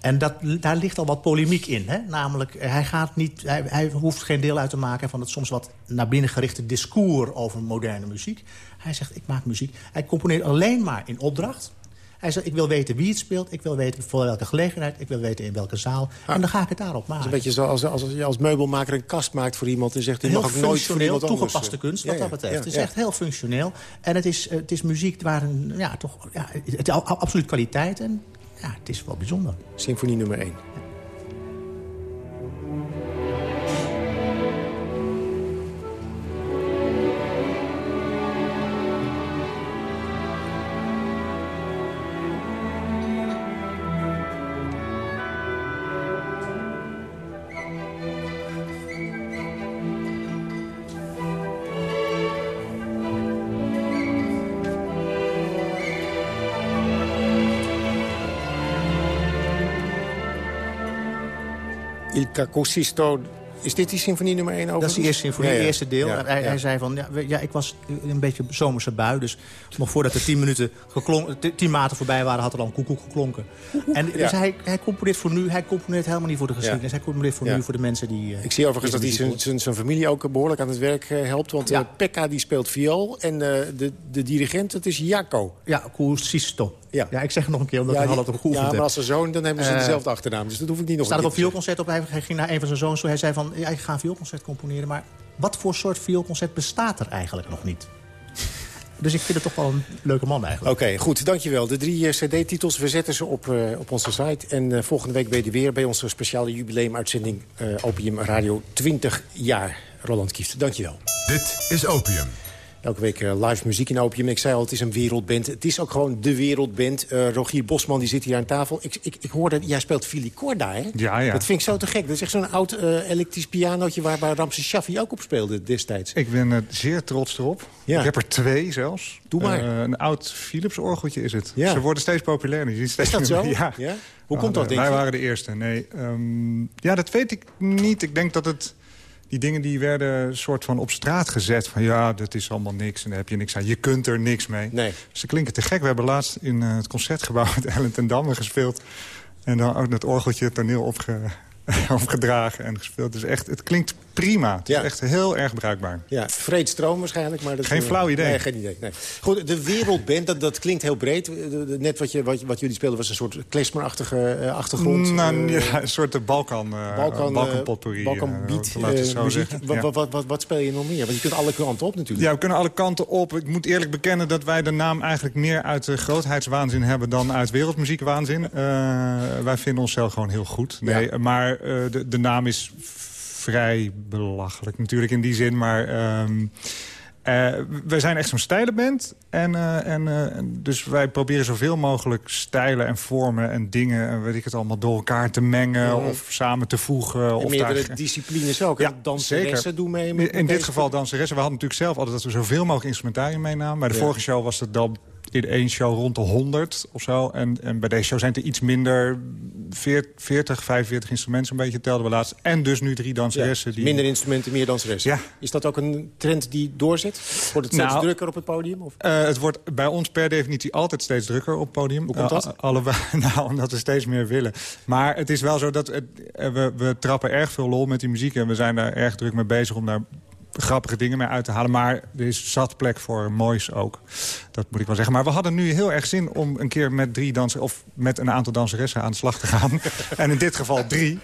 [SPEAKER 13] En dat, daar ligt al wat polemiek in. Hè? Namelijk, eh, hij, gaat niet, hij, hij hoeft geen deel uit te maken... van het soms wat naar binnen gerichte discours over moderne muziek. Hij zegt, ik maak muziek. Hij componeert alleen maar in opdracht. Hij zegt, ik wil weten wie het speelt. Ik wil weten voor welke gelegenheid. Ik wil weten in welke zaal. En dan ga ik het daarop maken.
[SPEAKER 10] Het is een beetje zoals als, als je als meubelmaker een kast maakt voor iemand... en zegt, die
[SPEAKER 13] heel
[SPEAKER 10] mag ik nooit voor
[SPEAKER 13] functioneel,
[SPEAKER 10] iemand anders.
[SPEAKER 13] toegepaste kunst wat
[SPEAKER 10] Ja,
[SPEAKER 13] dat betreft.
[SPEAKER 10] ja,
[SPEAKER 13] het is echt heel functioneel. En het is, het is muziek waar een, ja, toch, ja, het absoluut kwaliteit. En ja, het is wel bijzonder.
[SPEAKER 10] Symfonie nummer 1. il cacusisto is dit die symfonie nummer 1 over?
[SPEAKER 13] Dat is de eerste symfonie, het eerste deel.
[SPEAKER 10] Ja,
[SPEAKER 13] hij, zei van, ja, ik was een beetje zomerse bui. Dus nog voordat er tien, minuten geklonken, maten voorbij waren, had er al een koekoek geklonken. En dus hij, hij componeert voor nu. Hij componeert helemaal niet voor de geschiedenis. Hij componeert voor nu, voor de mensen die... eh,
[SPEAKER 10] Ik zie overigens dat hij zijn, familie ook behoorlijk aan het werk eh, helpt. Want
[SPEAKER 13] Ja.
[SPEAKER 10] eh, Pekka die speelt viool en de, de dirigent dat is Jaco.
[SPEAKER 13] Ja, Cusisto.
[SPEAKER 10] Ja.
[SPEAKER 13] ja, ik zeg het nog een keer, omdat
[SPEAKER 10] Ja,
[SPEAKER 13] ik al op geoefend
[SPEAKER 10] ja, maar als zijn zoon, dan hebben ze dezelfde achternaam. Dus dat hoef ik niet nog
[SPEAKER 13] staat op vioolconcert op. Hij hij ging naar een van zijn zoons toe. Hij zei van, ja, ik ga een vioolconcert componeren. Maar wat voor soort vioolconcert bestaat er eigenlijk nog niet? Dus ik vind het toch wel een leuke man eigenlijk.
[SPEAKER 10] Oké, goed, dankjewel. De drie eh, cd-titels, we zetten ze op, eh, op onze site. En eh, volgende week ben je er weer bij onze speciale jubileumuitzending... eh Opium Radio 20 jaar. Roland Kieft, dankjewel.
[SPEAKER 16] Dit is Opium.
[SPEAKER 10] Elke week eh, live muziek in Opium. Ik zei al, het is een wereldband. Het is ook gewoon de wereldband. Eh, Rogier Bosman die zit hier aan tafel. Ik, ik, ik hoorde, jij speelt filicorda, hè?
[SPEAKER 26] Ja, ja.
[SPEAKER 10] Dat vind ik zo te gek. Dat is echt zo'n oud eh, elektrisch pianootje... waar, waar Ramses Shaffi ook op speelde destijds.
[SPEAKER 26] Ik ben eh, zeer trots erop.
[SPEAKER 10] Ja.
[SPEAKER 26] Ik heb er twee zelfs.
[SPEAKER 10] Doe maar.
[SPEAKER 26] Een oud Philips orgeltje is het.
[SPEAKER 10] Ja.
[SPEAKER 26] Ze worden steeds populairder. Je ziet steeds
[SPEAKER 10] Is dat zo?
[SPEAKER 26] Ja.
[SPEAKER 10] Ja? Hoe komt dat,
[SPEAKER 26] Eh,
[SPEAKER 10] denk
[SPEAKER 26] Wij
[SPEAKER 10] je?
[SPEAKER 26] waren de eerste. Nee, ehm, ja, dat weet ik niet. Ik denk dat het... Die dingen die werden soort van op straat gezet. Van ja, dat is allemaal niks en daar heb je niks aan. Je kunt er niks mee.
[SPEAKER 10] Nee.
[SPEAKER 26] Ze klinken te gek. We hebben laatst in eh, het Concertgebouw met Ellen ten Damme gespeeld. En dan ook dat orgeltje het toneel opge, opgedragen en gespeeld. Dus echt, het klinkt prima. Het
[SPEAKER 10] Ja.
[SPEAKER 26] is echt heel erg bruikbaar.
[SPEAKER 10] Ja, Freed Stroom waarschijnlijk. Maar dat,
[SPEAKER 26] Geen
[SPEAKER 10] eh,
[SPEAKER 26] flauw idee.
[SPEAKER 10] Nee, geen idee. Nee. Goed, de wereldband, dat, dat klinkt heel breed. De- Net wat, je, wat, wat jullie speelden was een soort klezmerachtige eh, achtergrond.
[SPEAKER 26] Nou,
[SPEAKER 10] Eh,
[SPEAKER 26] ja, een soort Balkan, uh,
[SPEAKER 10] Balkan,
[SPEAKER 26] Balkan
[SPEAKER 10] eh,
[SPEAKER 26] potpourri.
[SPEAKER 10] Balkan
[SPEAKER 26] eh,
[SPEAKER 10] beat, eh, muziek. Wat,
[SPEAKER 26] Ja.
[SPEAKER 10] wat, wat, wat, wat speel je nog meer? Want je kunt alle kanten op natuurlijk.
[SPEAKER 26] Ja, we kunnen alle kanten op. Ik moet eerlijk bekennen dat wij de naam eigenlijk meer uit de grootheidswaanzin hebben dan uit wereldmuziekwaanzin. Eh, wij vinden onszelf gewoon heel goed. Nee, Maar eh, de, de naam is vrij belachelijk natuurlijk in die zin. Maar ehm, eh, wij zijn echt zo'n stijlenband. En, eh, en, eh, en dus wij proberen zoveel mogelijk stijlen en vormen en dingen... en weet ik het allemaal, door elkaar te mengen
[SPEAKER 10] Mhm.
[SPEAKER 26] of samen te voegen.
[SPEAKER 10] En
[SPEAKER 26] of
[SPEAKER 10] meerdere
[SPEAKER 26] daar-
[SPEAKER 10] disciplines ook. Ja, Danseressen
[SPEAKER 26] zeker.
[SPEAKER 10] doen mee.
[SPEAKER 26] In dit geval danseressen. We hadden natuurlijk zelf altijd dat we zoveel mogelijk instrumentarium meenamen. Bij de
[SPEAKER 10] Ja.
[SPEAKER 26] vorige show was het dan in één show rond de 100 of zo. En, en bij deze show zijn het er iets minder. 40, 45 instrumenten een beetje telden we laatst. En dus nu drie danseressen. die...
[SPEAKER 10] Minder instrumenten, meer danseressen.
[SPEAKER 26] Ja.
[SPEAKER 10] Is dat ook een trend die doorzet? Wordt het steeds
[SPEAKER 26] Nou,
[SPEAKER 10] drukker op het podium? Of?
[SPEAKER 26] Eh, het wordt bij ons per definitie altijd steeds drukker op het podium.
[SPEAKER 10] Hoe komt
[SPEAKER 26] Eh,
[SPEAKER 10] dat?
[SPEAKER 26] alle, nou, omdat we steeds meer willen. Maar het is wel zo dat het, eh, we, we trappen erg veel lol met die muziek. En we zijn daar erg druk mee bezig om daar grappige dingen mee uit te halen. Maar er is zat plek voor moois ook. Dat moet ik wel zeggen. Maar we hadden nu heel erg zin om een keer met drie dansen... of met een aantal danseressen aan de slag te gaan. en in dit geval drie.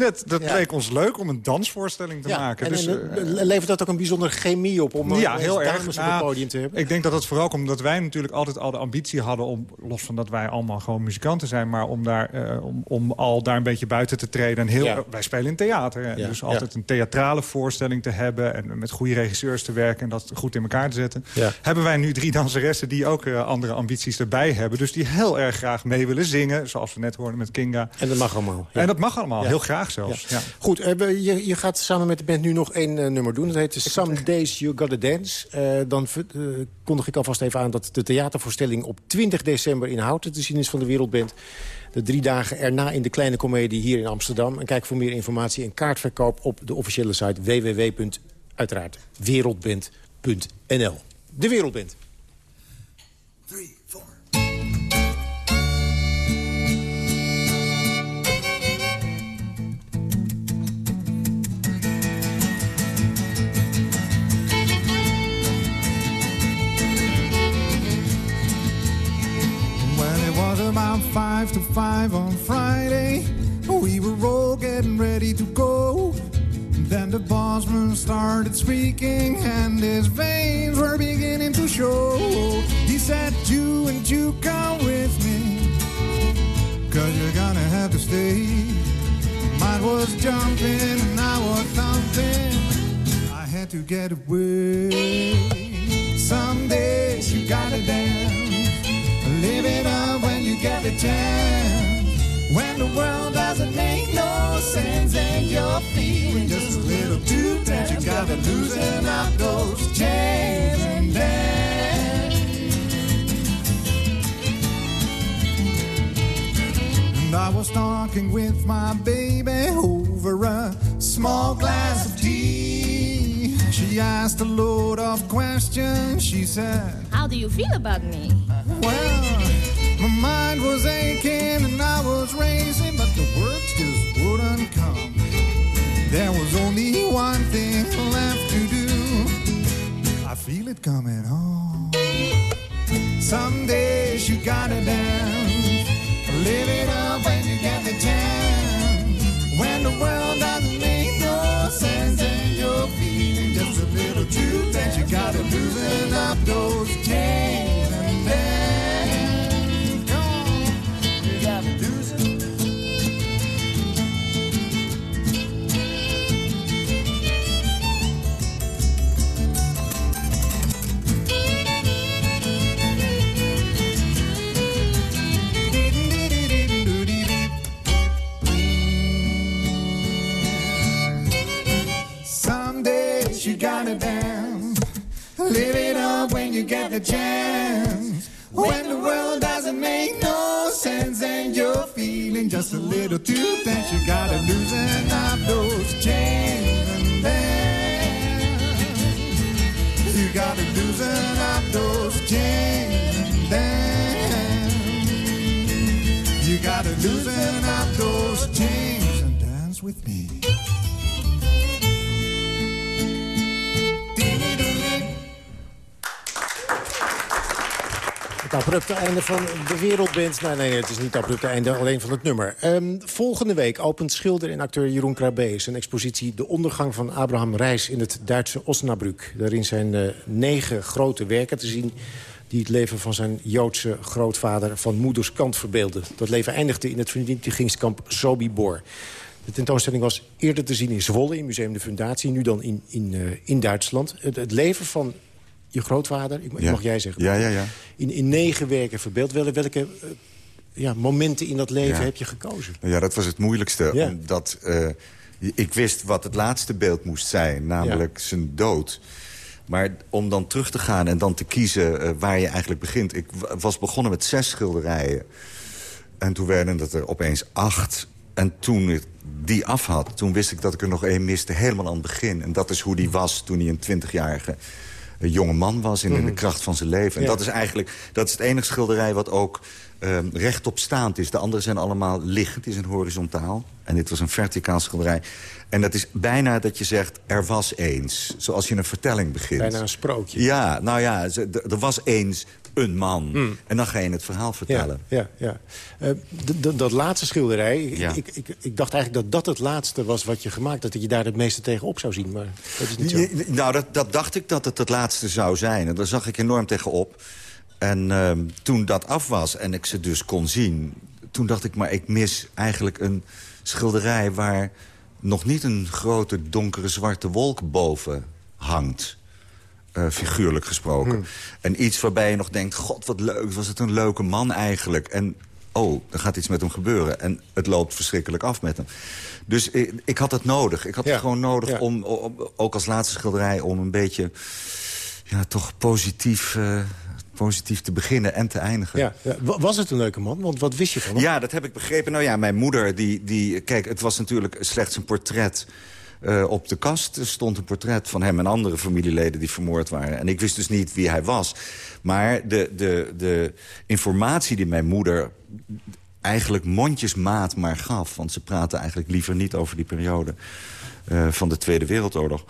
[SPEAKER 26] Dat, dat
[SPEAKER 10] Ja.
[SPEAKER 26] leek ons leuk om een dansvoorstelling te maken.
[SPEAKER 10] En,
[SPEAKER 26] dus,
[SPEAKER 10] en,
[SPEAKER 26] eh,
[SPEAKER 10] eh, levert dat ook een bijzondere chemie op om eh,
[SPEAKER 26] ja,
[SPEAKER 10] deze
[SPEAKER 26] heel erg.
[SPEAKER 10] op
[SPEAKER 26] Nou,
[SPEAKER 10] het podium te hebben?
[SPEAKER 26] Ik denk dat het vooral komt omdat wij natuurlijk altijd al de ambitie hadden... om, los van dat wij allemaal gewoon muzikanten zijn... maar om, daar, eh, om, om al daar een beetje buiten te treden. En heel,
[SPEAKER 10] Ja.
[SPEAKER 26] Wij spelen in theater. hè. Dus altijd een theatrale voorstelling te hebben... en met goede regisseurs te werken en dat goed in elkaar te zetten. Hebben wij nu drie danseressen die ook eh, andere ambities erbij hebben. Dus die heel erg graag mee willen zingen. Zoals we net hoorden met Kinga.
[SPEAKER 10] En dat mag allemaal.
[SPEAKER 26] En dat mag allemaal, heel graag zelfs.
[SPEAKER 10] Ja.
[SPEAKER 26] Ja.
[SPEAKER 10] Goed, eh, we- je, je gaat samen met de band nu nog één eh, nummer doen. Dat heet Some Days You Gotta Dance. Eh, dan eh, kondig ik alvast even aan dat de theatervoorstelling op 20 december in Houten te zien is van de Wereldband. De drie dagen erna in de Kleine Comedie hier in Amsterdam. En kijk voor meer informatie en kaartverkoop op de officiële site www.wereldband.nl. De Wereldband.
[SPEAKER 27] 5 to 5 on Friday. We were all getting ready to go. Then the bossman started speaking, and his veins were beginning to show. He said, You and you come with me, cause you're gonna have to stay. Mine was jumping, and I was thumping. I had to get away. Some days you gotta dance, live it when you get the chance. When the world doesn't make no sense and you're feeling just a little too tense, you gotta loosen up those chains and dance. And I was talking with my baby over a small glass of tea. She asked a load of questions. She said,
[SPEAKER 21] How do you feel about me?
[SPEAKER 27] Well, mind was aching and I was racing, but the words just wouldn't come. There was only one thing left to do. I feel it coming on. Some days you gotta dance, live it up when you get the chance.
[SPEAKER 10] Abrupte einde van de Wereldband. Nee, nee, het is niet het abrupte einde, alleen van het nummer. Ehm, volgende week opent schilder en acteur Jeroen Krabbe... zijn expositie De Ondergang van Abraham Reis in het Duitse Osnabrück. Daarin zijn eh, negen grote werken te zien die het leven van zijn Joodse grootvader van moeders kant verbeelden. Dat leven eindigde in het vernietigingskamp Sobibor. De tentoonstelling was eerder te zien in Zwolle, in Museum de Fundatie... nu dan in, in, eh, in Duitsland. Het leven van je grootvader, ik,
[SPEAKER 19] Ja.
[SPEAKER 10] mag jij zeggen...
[SPEAKER 19] Ja, ja, ja.
[SPEAKER 10] In, in negen werken verbeeld. Wel- Welke eh, ja, momenten in dat leven
[SPEAKER 19] Ja.
[SPEAKER 10] heb je gekozen?
[SPEAKER 19] Ja, dat was het moeilijkste.
[SPEAKER 10] Ja.
[SPEAKER 19] Omdat eh, ik wist wat het laatste beeld moest zijn. Namelijk zijn dood. Maar om dan terug te gaan en dan te kiezen eh, waar je eigenlijk begint. Ik wa- was begonnen met zes schilderijen. En toen werden het er opeens acht. En toen ik die af had, toen wist ik dat ik er nog één miste. Helemaal aan het begin. En dat is hoe die was toen hij een twintigjarige eh, jonge man was. In, de kracht van zijn leven. En
[SPEAKER 10] Ja.
[SPEAKER 19] dat is eigenlijk dat is het enige schilderij wat ook ehm, rechtop staand is. De andere zijn allemaal liggend, die zijn horizontaal. En dit was een verticaal schilderij. En dat is bijna dat je zegt, er was eens. Zoals je een vertelling begint.
[SPEAKER 10] Bijna een sprookje.
[SPEAKER 19] Ja, nou ja, er was eens een man. En dan ga je het verhaal
[SPEAKER 10] Ja,
[SPEAKER 19] vertellen.
[SPEAKER 10] ja, ja. Eh, d- d- dat laatste schilderij, ik-
[SPEAKER 19] Ja.
[SPEAKER 10] ik, ik, ik dacht eigenlijk dat dat het laatste was wat je gemaakt... dat je daar het meeste tegen op zou zien, maar dat is niet zo.
[SPEAKER 19] Je- Nou, dat, dat dacht ik dat het het laatste zou zijn. En daar zag ik enorm tegenop. En ehm, toen dat af was en ik ze dus kon zien... toen dacht ik, maar ik mis eigenlijk een schilderij... waar nog niet een grote donkere zwarte wolk boven hangt. Eh, figuurlijk gesproken. En iets waarbij je nog denkt, god wat leuk, was het een leuke man eigenlijk. En oh, er gaat iets met hem gebeuren. En het loopt verschrikkelijk af met hem. Dus ik, ik had het nodig. Ik had
[SPEAKER 10] Ja,
[SPEAKER 19] het gewoon nodig
[SPEAKER 10] ja.
[SPEAKER 19] om, om- ook als laatste schilderij... om een beetje, ja, toch positief, eh, positief te beginnen en te eindigen.
[SPEAKER 10] Ja, ja. Wa- Was het een leuke man? Want wat wist je van hem?
[SPEAKER 19] Ja, dat heb ik begrepen. Nou ja, mijn moeder, die, die, kijk, het was natuurlijk slechts een portret. Eh, op de kast stond een portret van hem en andere familieleden die vermoord waren. En ik wist dus niet wie hij was. Maar de, de, de informatie die mijn moeder eigenlijk mondjesmaat maar gaf... want ze praten eigenlijk liever niet over die periode eh, van de Tweede Wereldoorlog...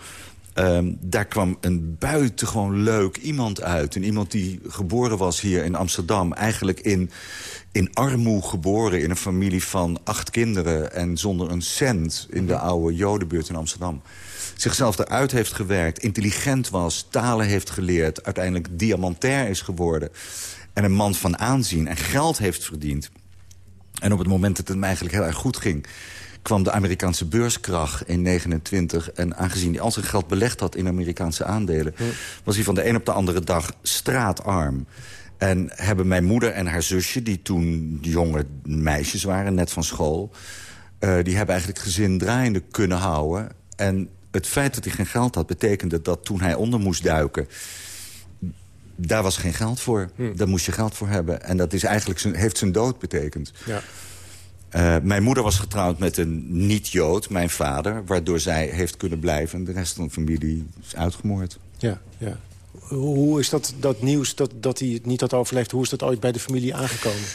[SPEAKER 19] Ehm, daar kwam een buitengewoon leuk iemand uit. Een iemand die geboren was hier in Amsterdam. Eigenlijk in, in armoe geboren. In een familie van acht kinderen. En zonder een cent in de oude Jodenbuurt in Amsterdam. Zichzelf eruit heeft gewerkt. Intelligent was. Talen heeft geleerd. Uiteindelijk diamantair is geworden. En een man van aanzien. En geld heeft verdiend. En op het moment dat het hem eigenlijk heel erg goed ging kwam de Amerikaanse beurskracht in 29. En aangezien hij al zijn geld belegd had in Amerikaanse aandelen... was hij van de een op de andere dag straatarm. En hebben mijn moeder en haar zusje, die toen jonge meisjes waren, net van school... eh, die hebben eigenlijk het gezin draaiende kunnen houden. En het feit dat hij geen geld had, betekende dat toen hij onder moest duiken... daar was geen geld voor. Daar moest je geld voor hebben. En dat is eigenlijk zijn, heeft zijn dood betekend.
[SPEAKER 10] Ja.
[SPEAKER 19] Uh, mijn moeder was getrouwd met een niet-Jood, mijn vader... waardoor zij heeft kunnen blijven en de rest van de familie is uitgemoord.
[SPEAKER 10] Ja, ja. Hoe is dat, dat nieuws dat, dat hij het niet had overleefd... hoe is dat ooit bij de familie aangekomen?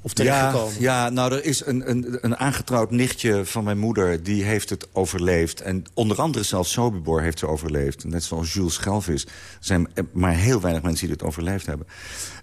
[SPEAKER 10] Of terechtgekomen?
[SPEAKER 19] Ja, ja, nou, er is een, een, een aangetrouwd nichtje van mijn moeder... die heeft het overleefd. En onder andere zelfs Sobibor heeft ze overleefd. Net zoals Jules Schelvis. Er zijn maar heel weinig mensen die het overleefd hebben.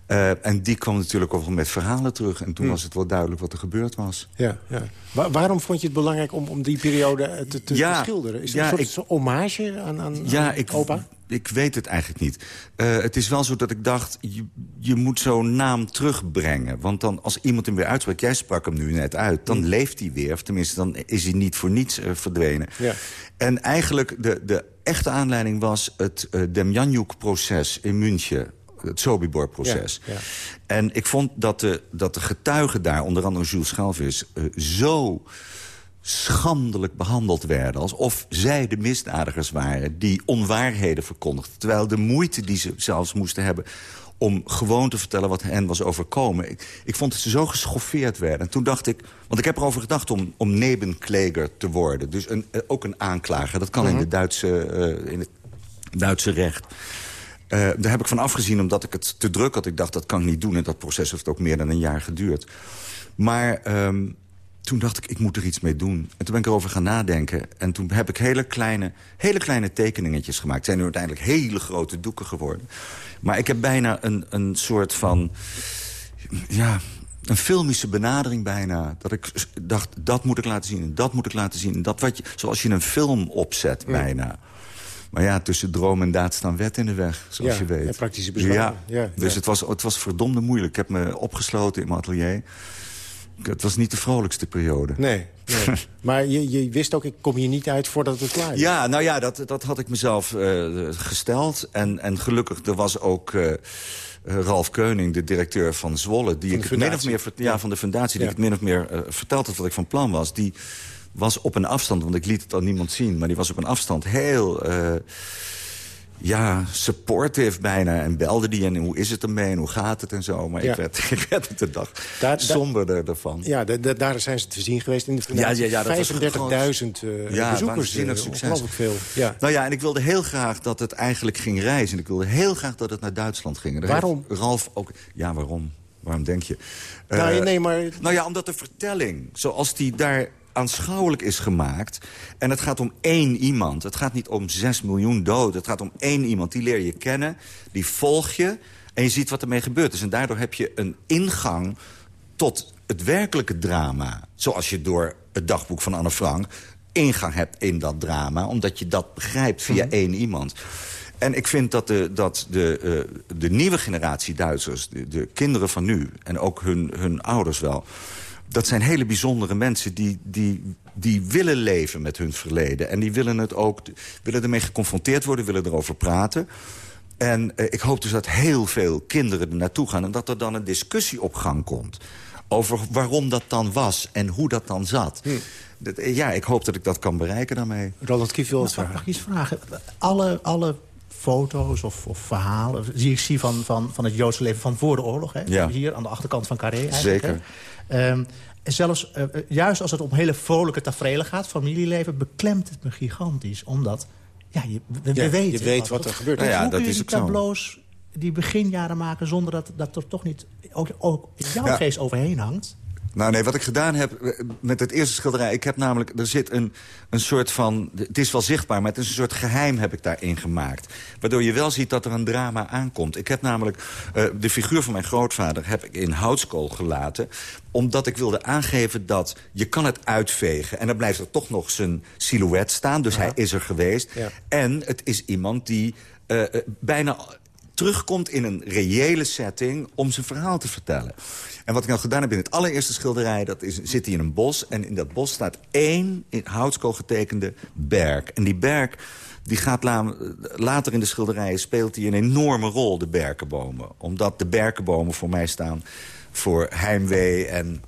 [SPEAKER 19] Uh, en die kwam natuurlijk ook met verhalen terug. En toen hm. was het wel duidelijk wat er gebeurd was.
[SPEAKER 10] Ja, ja. waarom vond je het belangrijk om, om die periode te, te, ja, te schilderen? Is het ja, een soort ik, hommage aan, aan,
[SPEAKER 19] ja,
[SPEAKER 10] aan
[SPEAKER 19] ik,
[SPEAKER 10] opa?
[SPEAKER 19] ik weet het eigenlijk niet. Uh, het is wel zo dat ik dacht, je, je moet zo'n naam terugbrengen. Want dan, als iemand hem weer uitspreekt, jij sprak hem nu net uit... dan mm. leeft hij weer, of tenminste, dan is hij niet voor niets uh, verdwenen. Ja. En eigenlijk, de, de echte aanleiding was het Demjanjuk-proces in München het Sobibor-proces. Ja, ja. En ik vond dat de, dat de getuigen daar, onder andere Jules Schalvis... Uh, zo schandelijk behandeld werden. Alsof zij de misdadigers waren die onwaarheden verkondigden. Terwijl de moeite die ze zelfs moesten hebben om gewoon te vertellen wat hen was overkomen. Ik, ik vond dat ze zo geschoffeerd werden. En toen dacht ik, want ik heb erover gedacht om, om nebenkleger te worden. Dus een, eh, ook een aanklager. Dat kan in, mhm. de Duitse, uh, in het Duitse recht. Uh, daar heb ik van afgezien omdat ik het te druk had. Ik dacht, dat kan ik niet doen. En dat proces heeft ook meer dan een jaar geduurd. Maar um, toen dacht ik, ik moet er iets mee doen. En toen ben ik erover gaan nadenken. En toen heb ik hele kleine, hele kleine tekeningetjes gemaakt. Het zijn nu uiteindelijk hele grote doeken geworden. Maar ik heb bijna een, een soort van... Ja, een filmische benadering bijna. Dat ik dacht, dat moet ik laten zien en dat moet ik laten zien. Dat wat je, zoals je een film opzet bijna. Maar ja, tussen droom en daad staan wet in de weg, zoals je weet.
[SPEAKER 10] Ja, praktische besluiten.
[SPEAKER 19] Ja, ja, dus Het, was, het was verdomde moeilijk. Ik heb me opgesloten in mijn atelier het was niet de vrolijkste periode.
[SPEAKER 10] Nee, nee. maar je, je, wist ook, ik kom hier niet uit voordat het klaar is.
[SPEAKER 19] Ja, nou ja, dat, dat had ik mezelf uh, gesteld. En, en gelukkig, er was ook... Uh, Ralf Keuning, de directeur van Zwolle... die ik min of meer, ja, van de fundatie, die ik het min of meer uh, verteld had wat ik van plan was... die was op een afstand, want ik liet het aan niemand zien... maar die was op een afstand heel ja, supportive bijna. En belde die en hoe is het ermee en hoe gaat het en zo. Maar ik, werd, ik werd het de dag daar, somberder ervan.
[SPEAKER 10] Ja, daar zijn ze te zien geweest in de ja, ja, ja, 35.000 uh, ja, bezoekers. Ja, succes. veel. Ja.
[SPEAKER 19] Nou ja, en ik wilde heel graag dat het eigenlijk ging reizen. Ik wilde heel graag dat het naar Duitsland ging.
[SPEAKER 10] waarom?
[SPEAKER 19] Ralf ook... Ja, waarom? Waarom denk je?
[SPEAKER 10] Nou, uh, nee, maar...
[SPEAKER 19] nou ja, omdat de vertelling, zoals die daar aanschouwelijk is gemaakt. En het gaat om één iemand. Het gaat niet om zes miljoen doden. Het gaat om één iemand. Die leer je kennen, die volg je... en je ziet wat ermee gebeurd is. En daardoor heb je een ingang tot het werkelijke drama. Zoals je door het dagboek van Anne Frank ingang hebt in dat drama. Omdat je dat begrijpt via mhm. één iemand. En ik vind dat de, dat de, uh, de nieuwe generatie Duitsers, de, de, kinderen van nu... en ook hun, hun ouders wel dat zijn hele bijzondere mensen die, die, die willen leven met hun verleden. En die willen, het ook, willen ermee geconfronteerd worden, willen erover praten. En eh, ik hoop dus dat heel veel kinderen er naartoe gaan... en dat er dan een discussie op gang komt over waarom dat dan was en hoe dat dan zat. Hm. Dat, eh, ja, ik hoop dat ik dat kan bereiken daarmee.
[SPEAKER 10] Roland Kief wil
[SPEAKER 13] het vragen. Mag ik iets vragen? Alle, alle foto's of, of verhalen die ik zie van, van, van het Joodse leven van voor de oorlog... Hè? Ja. hier aan de achterkant van Carré
[SPEAKER 19] Zeker.
[SPEAKER 13] Um, zelfs, uh, juist als het om hele vrolijke tafereelen gaat, familieleven... beklemt het me gigantisch, omdat ja, je, we,
[SPEAKER 10] ja,
[SPEAKER 13] weten
[SPEAKER 10] je weet wat, er gebeurt.
[SPEAKER 13] Nou
[SPEAKER 10] ja, dat is
[SPEAKER 13] tableaus, die beginjaren maken... zonder dat, dat er toch niet ook, ook jouw ja. geest overheen hangt?
[SPEAKER 19] Nou nee, wat ik gedaan heb eh, met het eerste schilderij... ik heb namelijk, er zit een, een soort van... het is wel zichtbaar, maar het is een soort geheim heb ik daarin gemaakt. Waardoor je wel ziet dat er een drama aankomt. Ik heb namelijk uh, de figuur van mijn grootvader heb ik in houtskool gelaten... omdat ik wilde aangeven dat je kan het uitvegen... en dan blijft er toch nog zijn silhouet staan, dus ja. hij is er geweest. Ja. En het is iemand die uh, bijna terugkomt in een reële setting om zijn verhaal te vertellen. En wat ik nou gedaan heb in het allereerste schilderij... dat is, zit hij in een bos en in dat bos staat één in houtskool getekende berg. En die berg die gaat la later in de schilderijen speelt hij een enorme rol, de berkenbomen. Omdat de berkenbomen voor mij staan voor heimwee en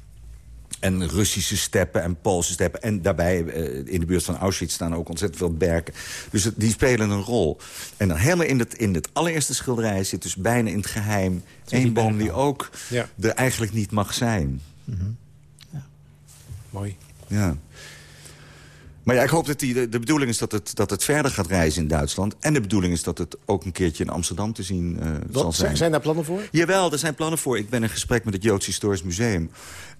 [SPEAKER 19] en Russische steppen en Poolse steppen. En daarbij uh, in de buurt van Auschwitz staan ook ontzettend veel berken. Dus die spelen een rol. En dan helemaal in het, in het allereerste schilderij zit dus bijna in het geheim... één boom die ook ja. er eigenlijk niet mag zijn. Mm -hmm.
[SPEAKER 13] ja.
[SPEAKER 10] mooi.
[SPEAKER 19] Ja. Maar ja, ik hoop dat die, de, de, bedoeling is dat het, dat het verder gaat reizen in Duitsland. En de bedoeling is dat het ook een keertje in Amsterdam te zien uh, zal zijn.
[SPEAKER 10] Zijn daar plannen voor?
[SPEAKER 19] Jawel, er zijn plannen voor. Ik ben in gesprek met het Joods Historisch Museum.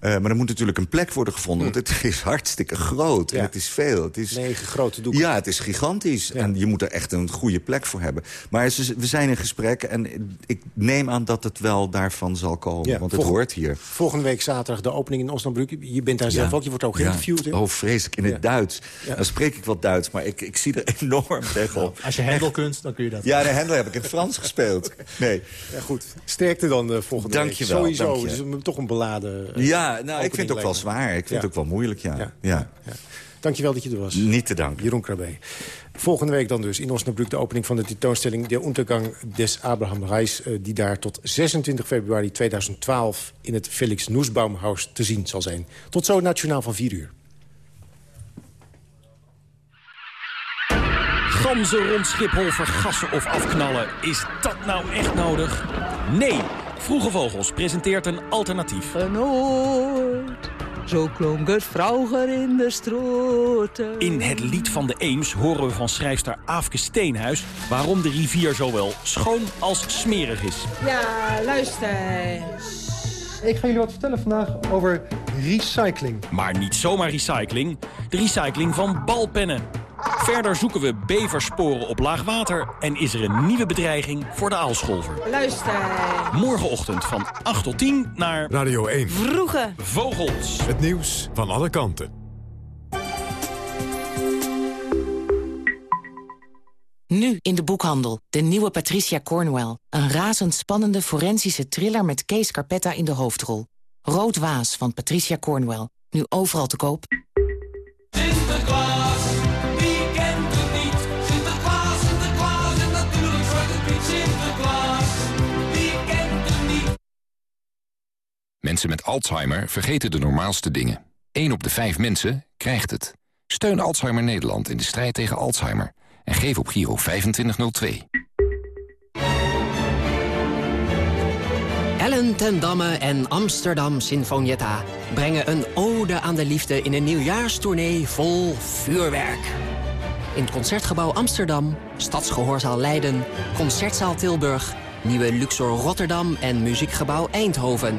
[SPEAKER 19] Uh, maar er moet natuurlijk een plek worden gevonden. Hm. Want het is hartstikke groot. En het is veel. Het is,
[SPEAKER 10] Negen grote doeken.
[SPEAKER 19] Ja, het is gigantisch. Ja. En je moet er echt een goede plek voor hebben. Maar we zijn in gesprek. En ik neem aan dat het wel daarvan zal komen. Ja, want het hoort hier.
[SPEAKER 10] Volgende week zaterdag de opening in Osnabrück. Je bent daar zelf ook. Je wordt ook geïnterviewd.
[SPEAKER 19] Oh, vreselijk. In het Duits. Dan spreek ik wel Duits. Maar ik, ik zie er enorm tegenop.
[SPEAKER 13] Nou, als je Hendel kunt, dan kun je dat.
[SPEAKER 19] Ja, de Hendel heb ik in het Frans gespeeld. Nee.
[SPEAKER 10] Ja, goed. Sterkte dan uh, volgende
[SPEAKER 19] dank
[SPEAKER 10] week.
[SPEAKER 19] Je wel,
[SPEAKER 10] Sowieso.
[SPEAKER 19] Dank je.
[SPEAKER 10] Dus toch een beladen... Uh,
[SPEAKER 19] ja, nou, ik vind het ook wel zwaar. Ik vind ja. het ook wel moeilijk, ja. ja. ja.
[SPEAKER 10] ja. Dankjewel dat je er was.
[SPEAKER 19] Niet te danken.
[SPEAKER 10] Jeroen Krabbe. Volgende week dan dus in Osnabrück de opening van de tentoonstelling... De Untergang des Abraham Reis... die daar tot 26 februari 2012 in het Felix Noesbaumhaus te zien zal zijn. Tot zo nationaal van 4 uur.
[SPEAKER 28] Ganzen rond Schiphol vergassen of afknallen. Is dat nou echt nodig? Nee! Vroege Vogels presenteert een alternatief.
[SPEAKER 29] Genoord, zo klonk het vroeger in de stroten.
[SPEAKER 28] In het lied van de Eems horen we van schrijfster Aafke Steenhuis... waarom de rivier zowel schoon als smerig is.
[SPEAKER 29] Ja, luister.
[SPEAKER 30] Ik ga jullie wat vertellen vandaag over recycling.
[SPEAKER 28] Maar niet zomaar recycling, de recycling van balpennen. Verder zoeken we beversporen op laag water en is er een nieuwe bedreiging voor de aalscholver.
[SPEAKER 29] Luister.
[SPEAKER 28] Morgenochtend van 8 tot 10 naar
[SPEAKER 16] Radio 1.
[SPEAKER 29] Vroege
[SPEAKER 28] Vogels.
[SPEAKER 16] Het nieuws van alle kanten.
[SPEAKER 31] Nu in de boekhandel. De nieuwe Patricia Cornwell. Een razendspannende forensische thriller met Kees Carpetta in de hoofdrol. Rood Waas van Patricia Cornwell. Nu overal te koop.
[SPEAKER 32] Mensen met Alzheimer vergeten de normaalste dingen. 1 op de 5 mensen krijgt het. Steun Alzheimer Nederland in de strijd tegen Alzheimer. En geef op Giro 2502.
[SPEAKER 6] Ellen ten Damme en Amsterdam Sinfonietta brengen een ode aan de liefde in een nieuwjaarstournee vol vuurwerk. In het Concertgebouw Amsterdam, Stadsgehoorzaal Leiden, Concertzaal Tilburg, Nieuwe Luxor Rotterdam en Muziekgebouw Eindhoven.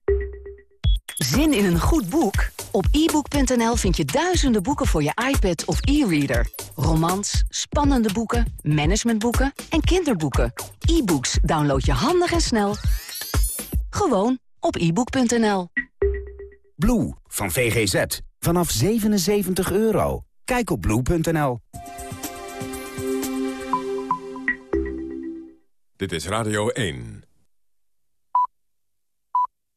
[SPEAKER 5] Zin in een goed boek? Op ebook.nl vind je duizenden boeken voor je iPad of e-reader. Romans, spannende boeken, managementboeken en kinderboeken. E-books download je handig en snel. Gewoon op ebook.nl.
[SPEAKER 33] Blue van VGZ. Vanaf 77 euro. Kijk op blue.nl.
[SPEAKER 16] Dit is Radio 1.